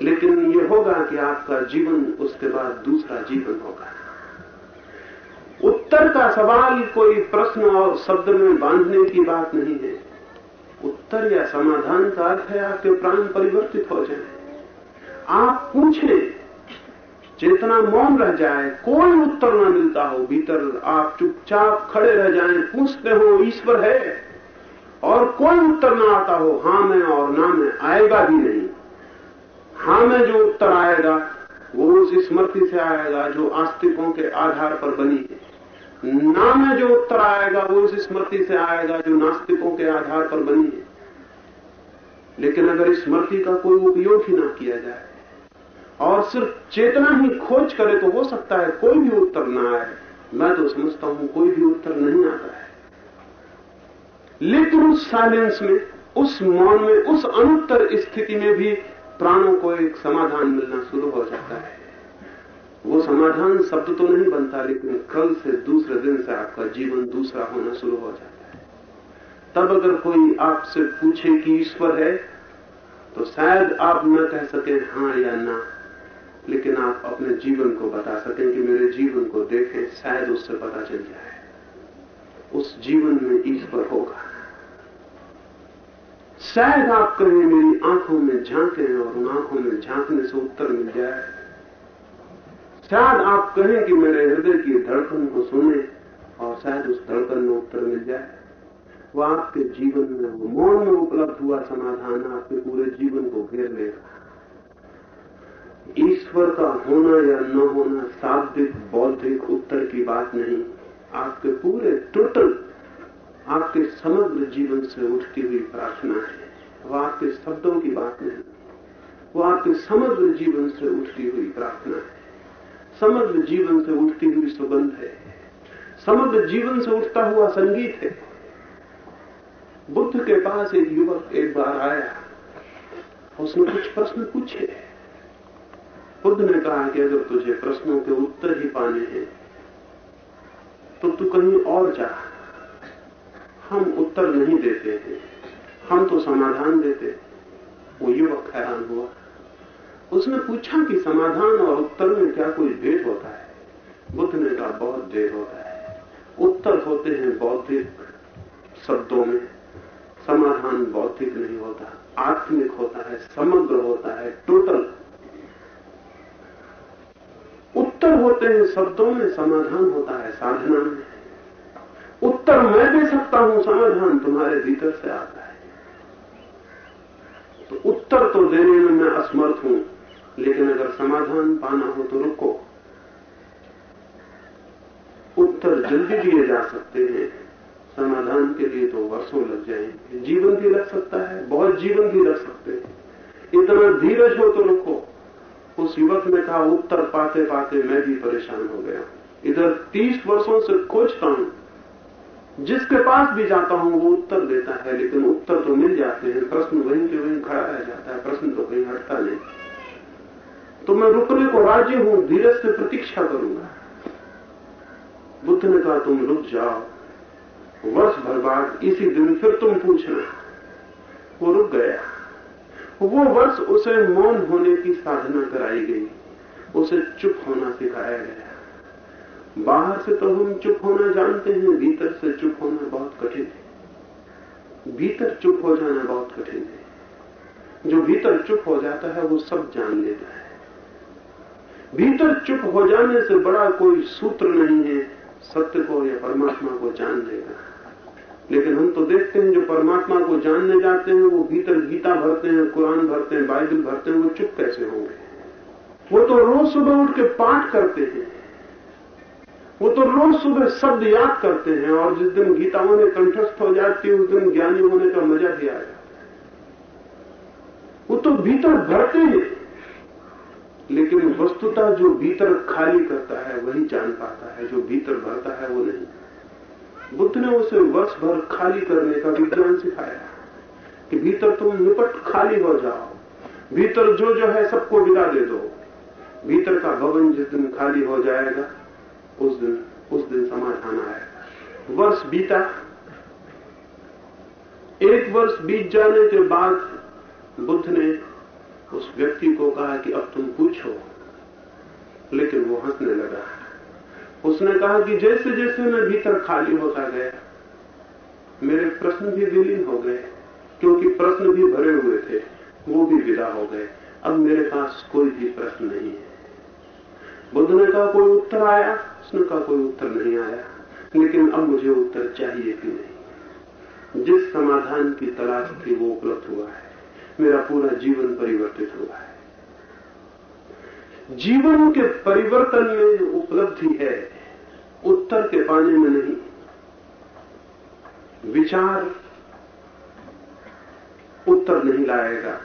लेकिन ये होगा कि आपका जीवन उसके बाद दूसरा जीवन होगा। उत्तर का सवाल कोई प्रश्न और शब्द में बांधने की बात नहीं है। उत्तर या समाधान का अर्थ है आपके प्राण परिवर्तित हो जाए। आप पूछें चेतना मौन रह जाए, कोई उत्तर न मिलता हो, भीतर आप चुपचाप खड़े रह जाएँ, पूछते हो, ईश्वर है? और कोई उत्तर ना आता हो, हाँ में और ना में, आएगा भी नहीं। हाँ में जो उत्तर आएगा, वो उस स्मृति से आएगा जो आस्तिकों के आधार पर बनी है। ना में जो उत्तर आएगा, वो उस स्मृति से आएगा जो नास्तिकों के आधार पर बनी है। लेकिन अगर स्मृति का कोई उपयोग ही ना किया जाए और सिर्फ़ चेतना ही खोज करे तो हो सकता है, कोई भी उत्तर ना आए। मैं तो समझता हूँ, कोई भी उत्तर नहीं आता है। लेकिन उस साइलेंस में, उस मौन में, उस अनुत्तर स्थिति में भी प्राणों को एक समाधान मिलना शुरू हो जाता है। वो समाधान शब्द तो नहीं बनता, लेकिन कल से दूसरे दिन से आपका जीवन दूसरा होना शुरू हो जाता है। तब अगर कोई आपसे पूछे कि ईश्वर है तो शायद आप न कह सके हाँ या ना। लेकिन आप अपने जीवन को बता सकें कि मेरे जीवन को देखें, शायद उससे पता चल जाए। उस जीवन में ईश्वर होगा। शायद आप कहें, मेरी आँखों में झांके और उन आँखों में झांकने से उत्तर मिल जाए। शायद आप कहें कि मेरे हृदय की धड़कन को सुने और शायद उस धड़कन में उत्तर मिल जाए। वो आपके जीवन में, वो मौन में उपलब्ध हुआ समाधान आपके पूरे जीवन को घेर लेगा। ईश्वर का होना या न होना शाब्दिक, बौद्धिक उत्तर की बात नहीं। आपके पूरे टोटल, आपके समग्र जीवन से उठती हुई प्रार्थना है। वो आपके शब्दों की बात नहीं। वो आपके समग्र जीवन से उठती हुई प्रार्थना है। समग्र जीवन से उठती हुई सुगंध है। समग्र जीवन से उठता हुआ संगीत है। बुद्ध के पास एक युवक एक बार आया। उसने कुछ प्रश्न पूछे। बुद्ध ने कहा कि अगर तुझे प्रश्नों के उत्तर ही पाने हैं तो तू कहीं और जा। हम उत्तर नहीं देते हैं। हम तो समाधान देते वो युवक हैरान हुआ। उसने पूछा कि समाधान और उत्तर में क्या कोई भेद होता है? बुद्ध ने कहा, बहुत देर होता है। उत्तर होते हैं बौद्धिक शब्दों में। समाधान बौद्धिक नहीं होता। आत्मिक होता है, समग्र होता है टोटल उत्तर होते हैं, शब्दों में समाधान होता है, साधना में उत्तर मैं दे सकता हूँ, समाधान तुम्हारे भीतर से आता है। तो उत्तर तो देने में मैं असमर्थ हूँ, लेकिन अगर समाधान पाना हो तो रुको। उत्तर जल्दी दिए जा सकते हैं, समाधान के लिए तो वर्षों लग जाएँगे। जीवन भी लग सकता है, बहुत जीवन भी लग सकते हैं। इतना धीरज हो तो रुको। उस युवक ने कहा उत्तर पाते पाते मैं भी परेशान हो गया। इधर तीस वर्षों से खोजता हूँ। जिसके पास भी जाता हूँ, वो उत्तर देता है, लेकिन उत्तर तो मिल जाते हैं। प्रश्न वहीं के वहीं खड़ा रह जाता है, प्रश्न तो कहीं हटता नहीं। तो मैं रुकने को राज़ी हूँ, धीरज से प्रतीक्षा करूँगा। बुद्ध ने कहा, तुम रुक जाओ। वर्ष भर बाद इसी दिन फिर तुम पूछना। वो रुक गया। वो वर्ष उसे मौन होने की साधना कराई गई। उसे चुप होना सिखाया गया। बाहर से तो हम चुप होना जानते हैं, भीतर से चुप होना बहुत कठिन है। भीतर चुप हो जाना बहुत कठिन है। जो भीतर चुप हो जाता है, वो सब जान लेता है। भीतर चुप हो जाने से बड़ा कोई सूत्र नहीं है, सत्य को या परमात्मा को जान लेगा। लेकिन हम तो देखते हैं, जो परमात्मा को जानने जाते हैं, वो भीतर गीता भरते हैं, कुरान भरते हैं, बाइबल भरते हैं, वो चुप कैसे होंगे? वो तो रोज सुबह उठ के पाठ करते हैं। वो तो रोज सुबह शब्द याद करते हैं, और जिस दिन गीता उन्हें कंठस्थ हो जाती है, उस दिन ज्ञानी होने का मज़ा भी आ जाता वो तो भीतर भरते हैं, लेकिन वस्तुता जो भीतर खाली करता है, वही जान पाता है, जो भीतर भरता है, वो नहीं। बुद्ध ने उसे वर्ष भर खाली करने का विज्ञान सिखाया कि भीतर तुम निपट खाली हो जाओ। भीतर जो जो है सबको विदा दे दो। भीतर का भवन जिस दिन खाली हो जाएगा, उस दिन उस दिन समाधान आएगा। वर्ष बीता। एक वर्ष बीत जाने के बाद बुद्ध ने उस व्यक्ति को कहा कि अब तुम पूछो, लेकिन वो हंसने लगा। उसने कहा कि जैसे जैसे मैं भीतर खाली होता गया, मेरे प्रश्न भी विलीन हो गए, क्योंकि प्रश्न भी भरे हुए थे, वो भी विदा हो गए। अब मेरे पास कोई भी प्रश्न नहीं है। बुद्ध ने कहा, कोई उत्तर आया? उसने कहा, कोई उत्तर नहीं आया, लेकिन अब मुझे उत्तर चाहिए कि नहीं। जिस समाधान की तलाश थी, वो उपलब्ध हुआ है। मेरा पूरा जीवन परिवर्तित हुआ है। जीवन के परिवर्तन में उपलब्धि है उत्तर के पाने में नहीं। विचार उत्तर नहीं लाएगा,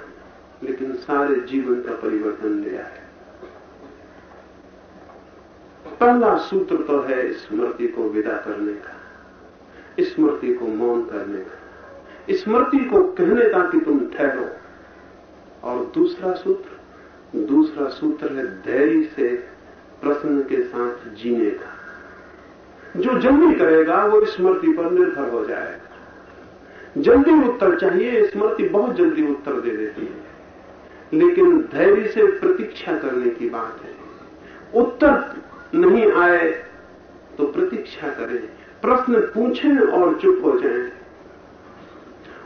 लेकिन सारे जीवन का परिवर्तन ले आए। पहला सूत्र तो है स्मृति को विदा करने का, स्मृति को मौन करने का। स्मृति को कहने का कि तुम ठहरो। और दूसरा सूत्र दूसरा सूत्र है धैर्य से प्रसन्न के साथ जीने का। जो जल्दी करेगा, वो स्मृति पर निर्भर हो जाएगा। जल्दी उत्तर चाहिए, स्मृति बहुत जल्दी उत्तर दे देती है। लेकिन धैर्य से प्रतीक्षा करने की बात है। उत्तर नहीं आए तो प्रतीक्षा करें। प्रश्न पूछें और चुप हो जाएँ।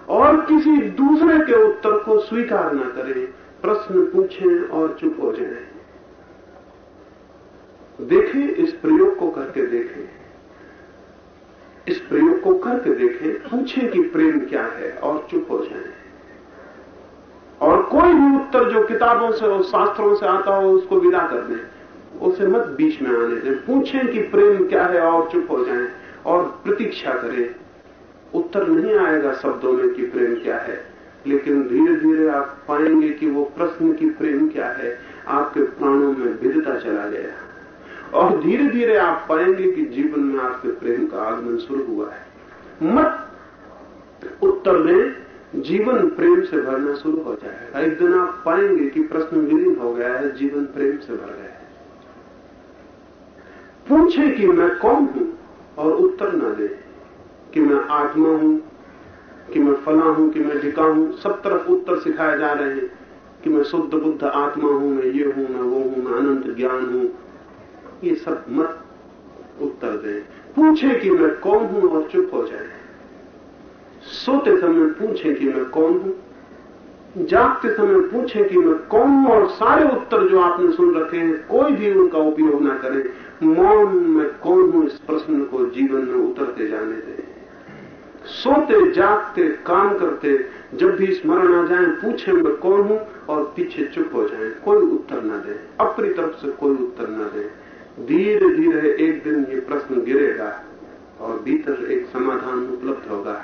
और किसी दूसरे के उत्तर को स्वीकार न करें। प्रश्न पूछें और चुप हो जाएँ। देखें, इस प्रयोग को करके देखें। इस प्रयोग को करके देखें, पूछें कि प्रेम क्या है और चुप हो जाएँ। और कोई भी उत्तर जो किताबों से और शास्त्रों से आता हो, उसको विदा कर दें। उसे मत बीच में आने दें। पूछें कि प्रेम क्या है और चुप हो जाएँ। और प्रतीक्षा करें। उत्तर नहीं आएगा शब्दों में कि प्रेम क्या है, लेकिन धीरे धीरे आप पाएँगे कि वो प्रश्न की प्रेम क्या है, आपके प्राणों में विधता चला गया और धीरे धीरे आप पाएँगे कि जीवन में आपके प्रेम का आगमन शुरू हुआ है। मत उत्तर में जीवन प्रेम से भरना शुरू हो जाएगा एक दिन आप पाएँगे कि प्रश्न विलीन हो गया है, जीवन प्रेम से भर गया है। पूछे कि मैं कौन हूँ और उत्तर न दे कि मैं आत्मा हूँ, कि मैं फला हूँ, कि मैं ढिका हूँ। सब तरफ़ उत्तर सिखाए जा रहे हैं कि मैं शुद्ध बुद्ध आत्मा हूँ, मैं ये हूँ, मैं वो हूँ, मैं अनंत ज्ञान हूँ। ये सब मत उत्तर दें। पूछे कि मैं कौन हूँ और चुप हो जाए। सोते समय पूछे कि मैं कौन हूँ। जागते समय पूछे कि मैं कौन हूँ और सारे उत्तर जो आपने सुन रखे हैं, कोई भी उनका उपयोग ना करें। मौन में कौन हूँ इस प्रश्न को जीवन में उतरते जाने दें। सोते, जागते, काम करते, जब भी स्मरण आ जाए, पूछे मैं कौन हूँ और पीछे चुप हो जाए, कोई उत्तर न दे। अपनी तरफ़ से कोई उत्तर न दे। धीरे धीरे एक दिन ये प्रश्न गिरेगा और भीतर एक समाधान उपलब्ध होगा।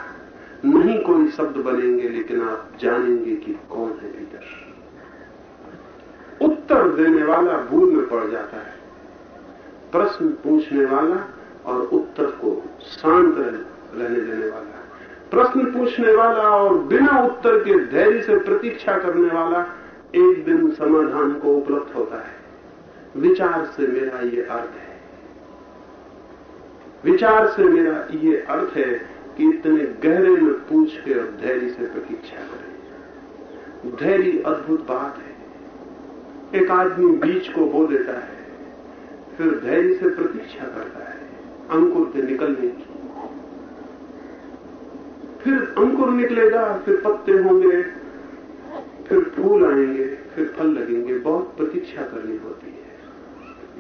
नहीं कोई शब्द बनेंगे, लेकिन आप जानेंगे कि कौन है भीतर। उत्तर देने वाला भूल में पड़ जाता है। प्रश्न पूछने वाला और उत्तर को शांत रहने देने वाला। प्रश्न पूछने वाला और बिना उत्तर के धैर्य से प्रतीक्षा करने वाला एक दिन समाधान को उपलब्ध होता है। विचार से मेरा ये अर्थ है। विचार से मेरा ये अर्थ है कि इतने गहरे में पूछ के और धैर्य से प्रतीक्षा करें। धैर्य अद्भुत बात है। एक आदमी बीज को बो देता है, फिर धैर्य से प्रतीक्षा करता है, अंकुर के निकलने की। फिर अंकुर निकलेगा, फिर पत्ते होंगे, फिर फूल आएँगे, फिर फल लगेंगे, बहुत प्रतीक्षा करनी होती है।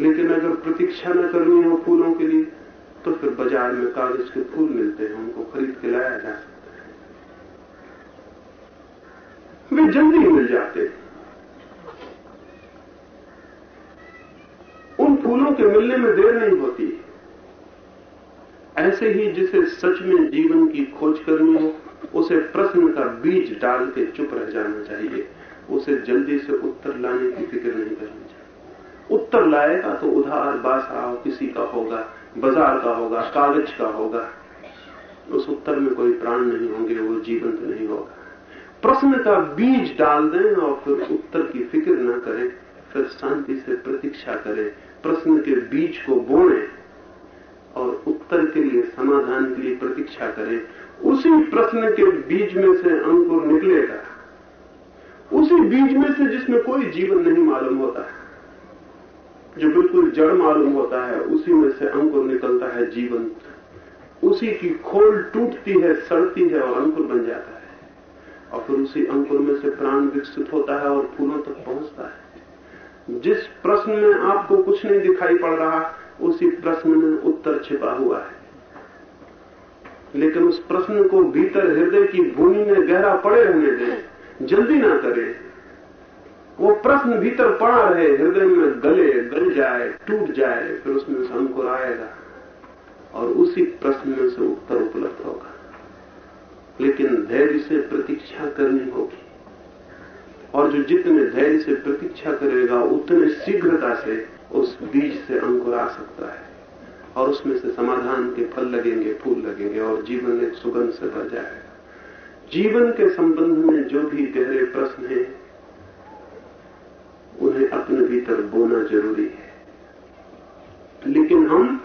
लेकिन अगर प्रतीक्षा न करनी हो फूलों के लिए तो फिर बाज़ार में कागज़ के फूल मिलते हैं, उनको खरीद के लाया जा सकता है। वे जल्दी मिल जाते हैं। उन फूलों के मिलने में देर नहीं होती। ऐसे ही जिसे सच में जीवन की खोज करनी हो, उसे प्रश्न का बीज डाल के चुप रह जाना चाहिए। उसे जल्दी से उत्तर लाने की फ़िक्र नहीं करनी चाहिए उत्तर लाएगा तो उधार बासा किसी का होगा, बाज़ार का होगा, कागज़ का होगा। उस उत्तर में कोई प्राण नहीं होंगे, वो जीवंत नहीं होगा। प्रश्न का बीज डाल दें और फिर उत्तर की फ़िक्र न करें, फिर शांति से प्रतीक्षा करें, प्रश्न के बीज को बोने और उत्तर के लिए, समाधान के लिए प्रतीक्षा करें। उसी प्रश्न के बीज में से अंकुर निकलेगा। उसी बीज में से जिसमें कोई जीवन नहीं मालूम होता। है जो बिल्कुल जड़ मालूम होता है, उसी में से अंकुर निकलता है जीवंत उसी की खोल टूटती है, सड़ती है और अंकुर बन जाता है। और फिर उसी अंकुर में से प्राण विकसित होता है और फूलों तक पहुँचता है। जिस प्रश्न में आपको कुछ नहीं दिखाई पड़ रहा, उसी प्रश्न में उत्तर छिपा हुआ है। लेकिन उस प्रश्न को भीतर हृदय की भूमि में गहरा पड़े रहने दें। जल्दी ना करें। वो प्रश्न भीतर पड़ा रहे, हृदय में गले, गल जाए, टूट जाए, फिर उसमें से अंकुर आएगा। और उसी प्रश्न में से उत्तर उपलब्ध होगा। लेकिन धैर्य से प्रतीक्षा करनी होगी। और जो जितने धैर्य से प्रतीक्षा करेगा, उतने शीघ्रता से उस बीज से अंकुर आ सकता है। और उसमें से समाधान के फल लगेंगे, फूल लगेंगे और जीवन एक सुगंध से भर जाएगा। जीवन के संबंध में जो भी गहरे प्रश्न हैं उन्हें अपने भीतर बोना ज़रूरी है। लेकिन हम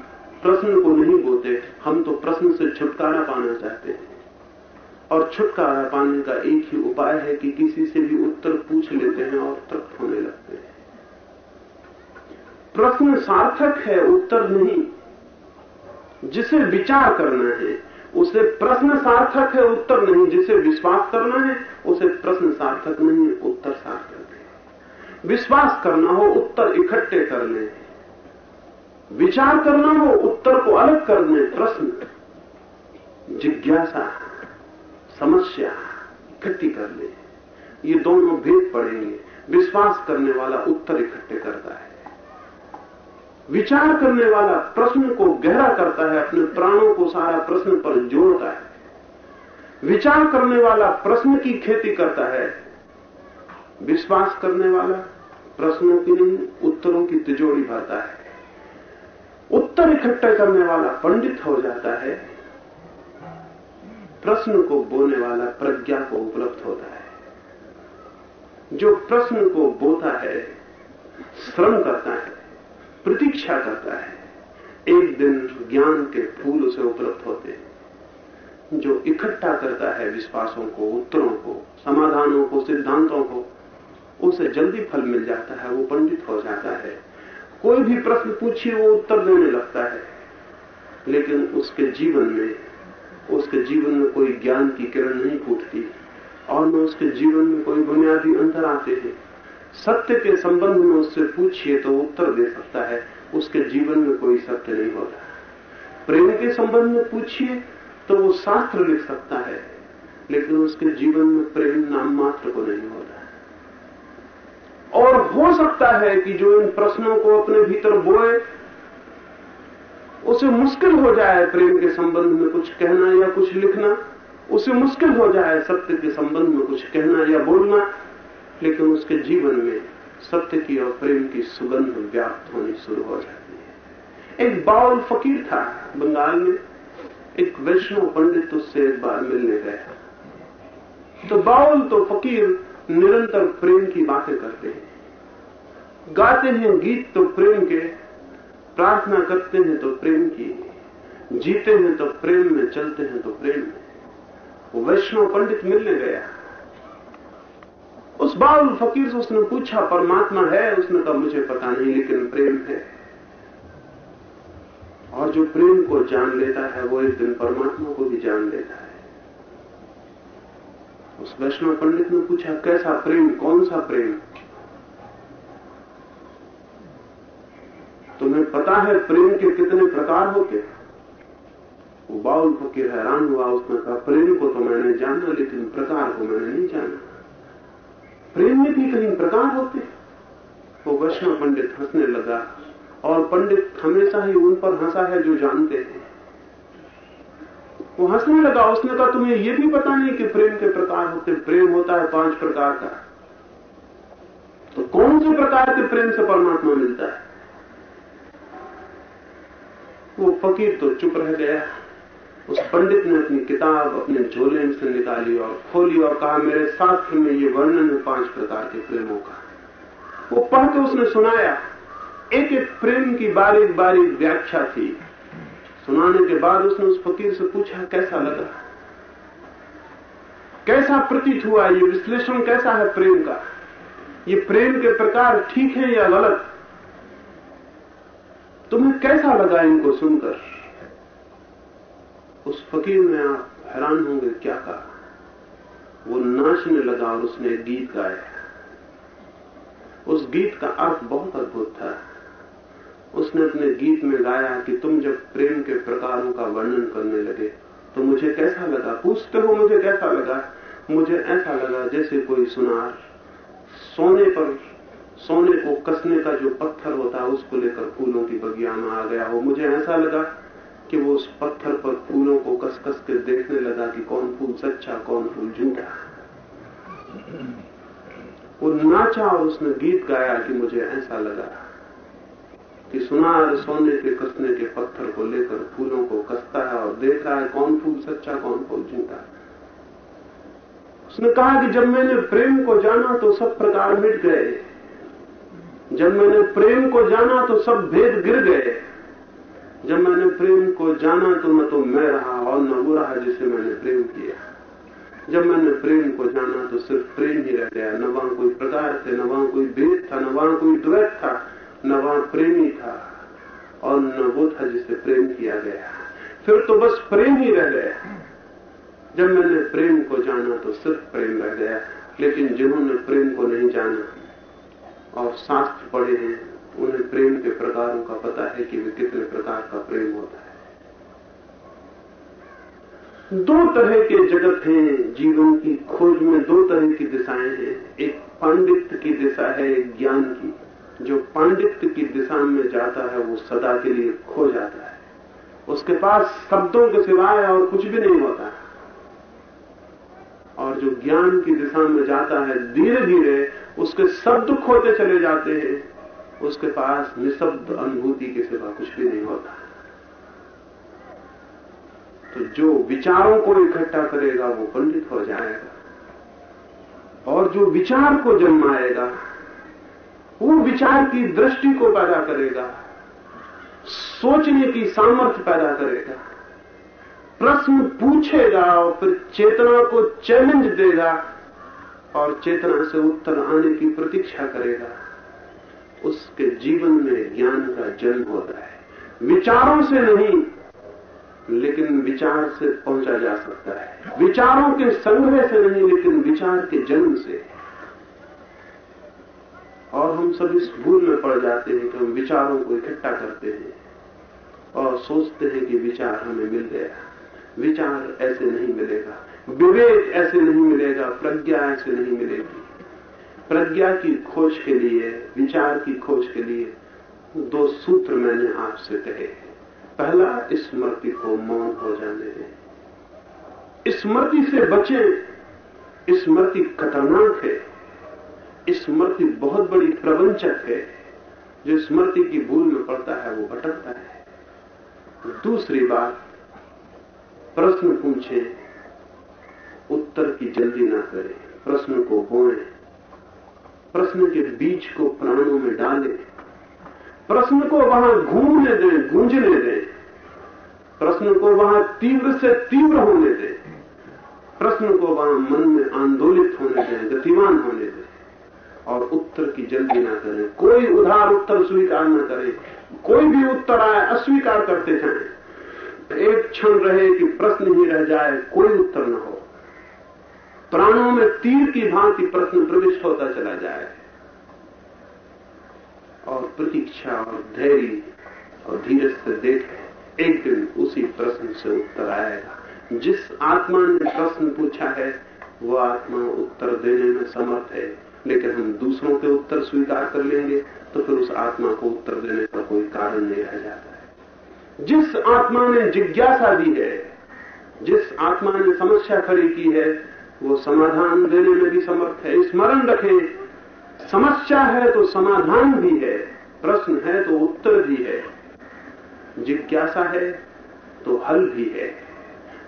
प्रश्न को नहीं बोते हम तो प्रश्न से छुटकारा पाना चाहते हैं। और छुटकारा पाने का एक ही उपाय है कि किसी से भी उत्तर पूछ लेते हैं और तृप्त होने लगते हैं। प्रश्न सार्थक है, उत्तर नहीं। जिसे विचार करना है, उसे प्रश्न सार्थक है, उत्तर नहीं। जिसे विश्वास करना है, उसे प्रश्न सार्थक नहीं, उत्तर सार्थक विश्वास करना हो, उत्तर इकट्ठे कर ले विचार करना हो, उत्तर को अलग करने। प्रश्न, जिज्ञासा, समस्या, इकट्ठी कर ले ये दोनों भेद पड़ेंगे। विश्वास करने वाला उत्तर इकट्ठे करता है। विचार करने वाला प्रश्न को गहरा करता है, अपने प्राणों को सारा प्रश्न पर जोड़ता है। विचार करने वाला प्रश्न की खेती करता है। विश्वास करने वाला प्रश्नों की नहीं उत्तरों की तिजोरी भरता है। उत्तर इकट्ठा करने वाला पंडित हो जाता है। प्रश्न को बोने वाला प्रज्ञा को उपलब्ध होता है। जो प्रश्न को बोता है, श्रम करता है, प्रतीक्षा करता है, एक दिन ज्ञान के फूल उसे उपलब्ध होते हैं। जो इकट्ठा करता है विश्वासों को, उत्तरों को, समाधानों को, सिद्धांतों को उसे जल्दी फल मिल जाता है, वो पंडित हो जाता है। कोई भी प्रश्न पूछिए, वो उत्तर देने लगता है। लेकिन उसके जीवन में, उसके जीवन में कोई ज्ञान की किरण नहीं फूटती, और न उसके जीवन में कोई बुनियादी अंतर आते हैं। सत्य के संबंध में उससे पूछिए तो उत्तर दे सकता है। उसके जीवन में कोई सत्य नहीं होता। प्रेम के संबंध में पूछिए तो वो शास्त्र लिख सकता है। लेकिन उसके जीवन में प्रेम नाम मात्र को नहीं होता। और हो सकता है कि जो इन प्रश्नों को अपने भीतर बोए, उसे मुश्किल हो जाए प्रेम के संबंध में कुछ कहना या कुछ लिखना। उसे मुश्किल हो जाए सत्य के संबंध में कुछ कहना या बोलना, लेकिन उसके जीवन में सत्य की और प्रेम की सुगंध व्याप्त होनी शुरू हो जाती है। एक बाउल फकीर था बंगाल में। एक वैष्णव पंडित उससे एक बार मिलने गया। तो बाउल तो फकीर निरंतर प्रेम की बातें करते हैं। गाते हैं गीत तो प्रेम के, प्रार्थना करते हैं तो प्रेम की, जीते हैं तो प्रेम में, चलते हैं तो प्रेम में। वैष्णव पंडित मिलने गया। उस बाल फकीर से उसने पूछा, परमात्मा है? उसने कहा, मुझे पता नहीं, लेकिन प्रेम है। और जो प्रेम को जान लेता है, वो एक दिन परमात्मा को भी जान लेता है। उस वैष्णव पंडित ने पूछा, कैसा प्रेम, कौन सा प्रेम? तुम्हें पता है प्रेम के कितने प्रकार होते वो बाउल फकीर हैरान हुआ, उसने कहा, प्रेम को तो मैंने जाना, लेकिन प्रकार को मैंने नहीं जाना। प्रेम में भी कहीं प्रकार होते वो वैष्णव पंडित हंसने लगा, और पंडित हमेशा ही उन पर हंसा है जो जानते हैं। वो हंसने लगा, उसने कहा, तुम्हें ये भी पता नहीं कि प्रेम के प्रकार होते प्रेम होता है पाँच प्रकार का। तो कौन से प्रकार के प्रेम से परमात्मा मिलता है? वो फकीर तो चुप रह गया। उस पंडित ने अपनी किताब अपने झोले से निकाली और खोली और कहा, मेरे शास्त्र में ये वर्णन है पाँच प्रकार के प्रेमों का। वो पढ़ के उसने सुनाया। एक एक प्रेम की बारीक बारीक व्याख्या थी। सुनाने के बाद उसने उस फकीर से पूछा, कैसा लगा? कैसा प्रतीत हुआ? ये विश्लेषण कैसा है प्रेम का? ये प्रेम के प्रकार ठीक है या गलत? कैसा लगा इनको सुनकर? उस फकीर में आप हैरान होंगे, क्या कहा? वो नाचने लगा और उसने एक गीत गाया। उस गीत का अर्थ बहुत अद्भुत था। उसने अपने गीत में गाया कि तुम जब प्रेम के प्रकारों का वर्णन करने लगे तो मुझे कैसा लगा? पूछते हो मुझे कैसा लगा? मुझे ऐसा लगा जैसे कोई सुनार सोने पर सोने को कसने का जो पत्थर होता है, उसको लेकर फूलों की बगिया में आ गया हो। मुझे ऐसा लगा कि वो उस पत्थर पर फूलों को कस कस के देखने लगा कि कौन फूल सच्चा, कौन फूल झूठा। वो नाचा और उसने गीत गाया कि मुझे ऐसा लगा कि सुनार सोने के कसने के पत्थर को लेकर फूलों को कसता है और देख रहा है कौन फूल सच्चा, कौन फूल झूठा। उसने कहा कि जब मैंने प्रेम को जाना तो सब प्रकार मिट गए। जब मैंने प्रेम को जाना तो सब भेद गिर गए। जब मैंने प्रेम को जाना तो न तो मैं रहा और न वो रहा जिसे मैंने प्रेम किया। जब मैंने प्रेम को जाना तो सिर्फ़ प्रेम ही रह गया। न वहाँ कोई प्रकार थे, न वहाँ कोई भेद था, न वहाँ कोई द्वैत था, न वहाँ प्रेमी था और न वो था जिसे प्रेम किया गया। फिर तो बस प्रेम ही रह गया। जब मैंने प्रेम को जाना तो सिर्फ़ प्रेम रह गया, लेकिन जिन्होंने प्रेम को नहीं जाना और शास्त्र पढ़े हैं उन्हें प्रेम के प्रकारों का पता है कि वे कितने प्रकार का प्रेम होता है। दो तरह के जगत हैं जीवन की खोज में दो तरह की दिशाएँ हैं। एक पांडित्य की दिशा है, एक ज्ञान की। जो पांडित्य की दिशा में जाता है, वो सदा के लिए खो जाता है। उसके पास शब्दों के सिवाय और कुछ भी नहीं होता। और जो ज्ञान की दिशा में जाता है धीरे धीरे उसके शब्द खोते चले जाते हैं। उसके पास निशब्द अनुभूति के सिवा कुछ भी नहीं होता। तो जो विचारों को इकट्ठा करेगा, वो पंडित हो जाएगा। और जो विचार को जन्माएगा, वो विचार की दृष्टि को पैदा करेगा। सोचने की सामर्थ्य पैदा करेगा। प्रश्न पूछेगा और फिर चेतना को चैलेंज देगा और चेतना से उत्तर आने की प्रतीक्षा करेगा। उसके जीवन में ज्ञान का जन्म होता है। विचारों से नहीं, लेकिन विचार से पहुँचा जा सकता है। विचारों के संग्रह से नहीं, लेकिन विचार के जन्म से। और हम सब इस भूल में पड़ जाते हैं कि हम विचारों को इकट्ठा करते हैं और सोचते हैं कि विचार हमें मिल गया। विचार ऐसे नहीं मिलेगा। विवेक ऐसे नहीं मिलेगा, प्रज्ञा ऐसे नहीं मिलेगी। प्रज्ञा की खोज के लिए, विचार की खोज के लिए दो सूत्र मैंने आपसे कहे पहला, स्मृति को मौन हो जाने दें। स्मृति से बचे। स्मृति खतरनाक है। स्मृति बहुत बड़ी प्रवंचक है। जो स्मृति की भूल में पड़ता है, वो भटकता है। दूसरी बात प्रश्न पूछे, उत्तर की जल्दी ना करें, प्रश्न को बोए प्रश्न के बीज को प्राणों में डाले, प्रश्न को वहाँ घूमने दें, गूंजने दें, प्रश्न को वहाँ तीव्र से तीव्र होने दें, प्रश्न को वहाँ मन में आंदोलित होने दें, गतिमान होने दें, और उत्तर की जल्दी ना करें। कोई उधार उत्तर स्वीकार न करे, कोई भी उत्तर आए, अस्वीकार करते जाए। एक क्षण रहे कि प्रश्न ही रह जाए, कोई उत्तर न हो। प्राणों में तीर की भांति प्रश्न प्रविष्ट होता चला जाए। और प्रतीक्षा और धैर्य और धीरज से देख, एक दिन उसी प्रश्न से उत्तर आएगा। जिस आत्मा ने प्रश्न पूछा है, वो आत्मा उत्तर देने में समर्थ है। लेकिन हम दूसरों के उत्तर स्वीकार कर लेंगे तो फिर उस आत्मा को उत्तर देने का कोई कारण नहीं रह जाता। जिस आत्मा ने जिज्ञासा दी है, जिस आत्मा ने समस्या खड़ी की है, वो समाधान देने में भी समर्थ है। स्मरण रखें, समस्या है तो समाधान भी है, प्रश्न है तो उत्तर भी है। जिज्ञासा है तो हल भी है।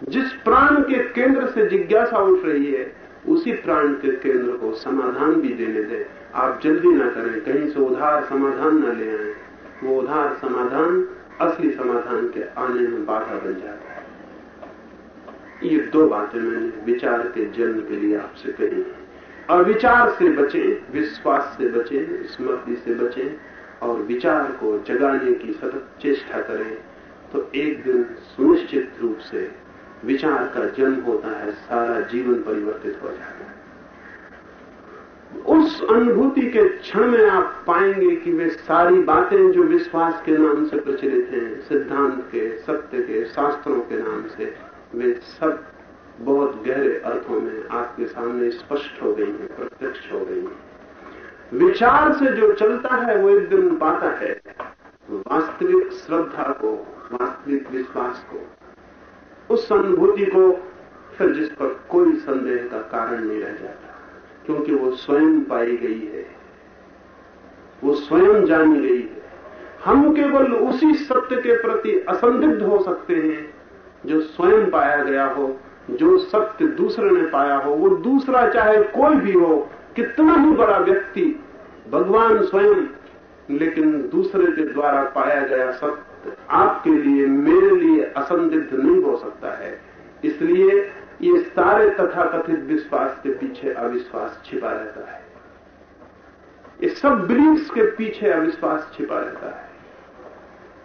जिस प्राण के केंद्र से जिज्ञासा उठ रही है, उसी प्राण के केंद्र को समाधान भी देने दें। आप जल्दी ना करें, कहीं से उधार समाधान न ले आए। वो उधार समाधान असली समाधान के आने में बाधा बन जाता है। ये दो बातें मैंने विचार के जन्म के लिए आपसे कही अविचार से बचे, विश्वास से बचे, स्मृति से बचे, और विचार को जगाने की सतत चेष्टा करें तो एक दिन सुनिश्चित रूप से विचार का जन्म होता है, सारा जीवन परिवर्तित हो जाता है। उस अनुभूति के क्षण में आप पाएँगे कि वे सारी बातें जो विश्वास के नाम से प्रचलित हैं, सिद्धांत के, सत्य के, शास्त्रों के नाम से, वे सब बहुत गहरे अर्थों में आपके सामने स्पष्ट हो गई हैं, प्रत्यक्ष हो गई हैं। विचार से जो चलता है, वो एक दिन पाता है। वास्तविक श्रद्धा को, वास्तविक विश्वास को, उस अनुभूति को फिर जिस पर कोई संदेह का कारण नहीं रह जाता। क्योंकि वो स्वयं पाई गई है। वो स्वयं जानी गई है। हम केवल उसी सत्य के प्रति असंदिग्ध हो सकते हैं, जो स्वयं पाया गया हो, जो सत्य दूसरे ने पाया हो। वो दूसरा चाहे कोई भी हो, कितना ही बड़ा व्यक्ति, भगवान स्वयं, लेकिन दूसरे के द्वारा पाया गया सत्य आपके लिए, मेरे लिए असंदिग्ध नहीं हो सकता है। इसलिए ये सारे तथाकथित विश्वास के पीछे अविश्वास छिपा रहता है। ये सब बिलीफ्स के पीछे अविश्वास छिपा रहता है।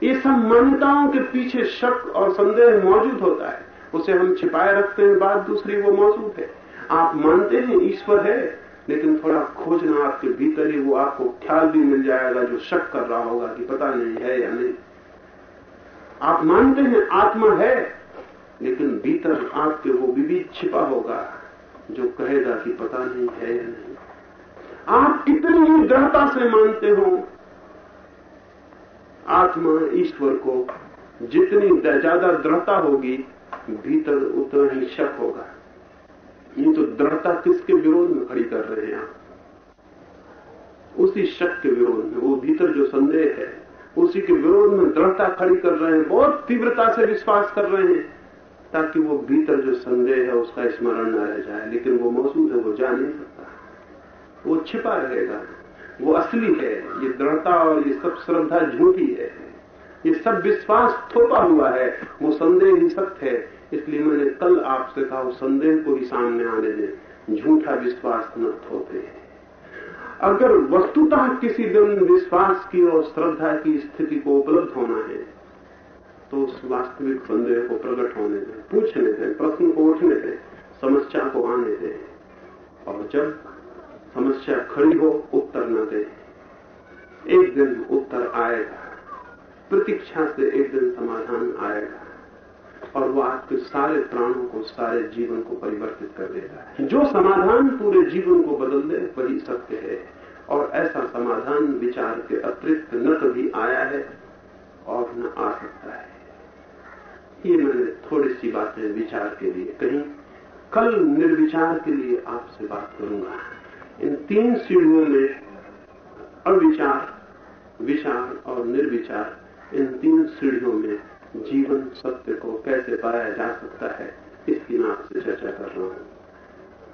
ये सब मान्यताओं के पीछे शक और संदेह मौजूद होता है। उसे हम छिपाए रखते हैं बात दूसरी वो मौजूद है। आप मानते हैं ईश्वर है, लेकिन थोड़ा खोजना आपके भीतर ही वो आपको ख्याल भी मिल जाएगा जो शक कर रहा होगा कि पता नहीं है या नहीं। आप मानते हैं आत्मा है लेकिन भीतर आपके वो विविध छिपा होगा, जो कहेगा कि पता नहीं है या नहीं। आप कितनी ही दृढ़ता से मानते हो, आत्मा ईश्वर को जितनी ज़्यादा दृढ़ता होगी, भीतर उतना ही शक होगा। ये तो दृढ़ता किसके विरोध में खड़ी कर रहे हैं आप? उसी शक के विरोध में, वो भीतर जो संदेह है, उसी के विरोध में दृढ़ता खड़ी कर रहे हैं, बहुत तीव्रता से विश्वास कर रहे हैं। ताकि वो भीतर जो संदेह है उसका स्मरण न रह जाए, लेकिन वो मौजूद है, वो जा नहीं सकता। वो छिपा रहेगा। वो असली है। ये दृढ़ता और ये सब श्रद्धा झूठी है। ये सब विश्वास थोपा हुआ है। वो संदेह ही सत्य है। इसलिए मैंने कल आपसे कहा, उस संदेह को ही सामने आने दें। झूठा विश्वास न थोपे। अगर वस्तुतः किसी दिन विश्वास की और श्रद्धा की स्थिति को उपलब्ध होना है तो उस वास्तविक संदेह को प्रकट होने दें पूछने दें प्रश्न को उठने दें समस्या को आने दें और जब समस्या खड़ी हो, उत्तर न दे। एक दिन उत्तर आएगा। प्रतीक्षा से एक दिन समाधान आएगा। और वो आपके सारे प्राणों को, सारे जीवन को परिवर्तित कर देगा। जो समाधान पूरे जीवन को बदल दे, वही सत्य है। और ऐसा समाधान विचार के अतिरिक्त न कभी आया है और न आ सकता है। ये मैंने थोड़ी सी बातें विचार के लिए कही। कल निर्विचार के लिए आपसे बात करूँगा। इन तीन सीढ़ियों में अविचार, विचार और निर्विचार, इन तीन सीढ़ियों में जीवन सत्य को कैसे पाया जा सकता है, इसकी मैं आपसे चर्चा कर रहा हूँ।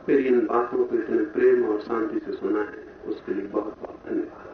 मेरी इन बातों को इतने प्रेम और शांति से सुना है, उसके लिए बहुत बहुत धन्यवाद।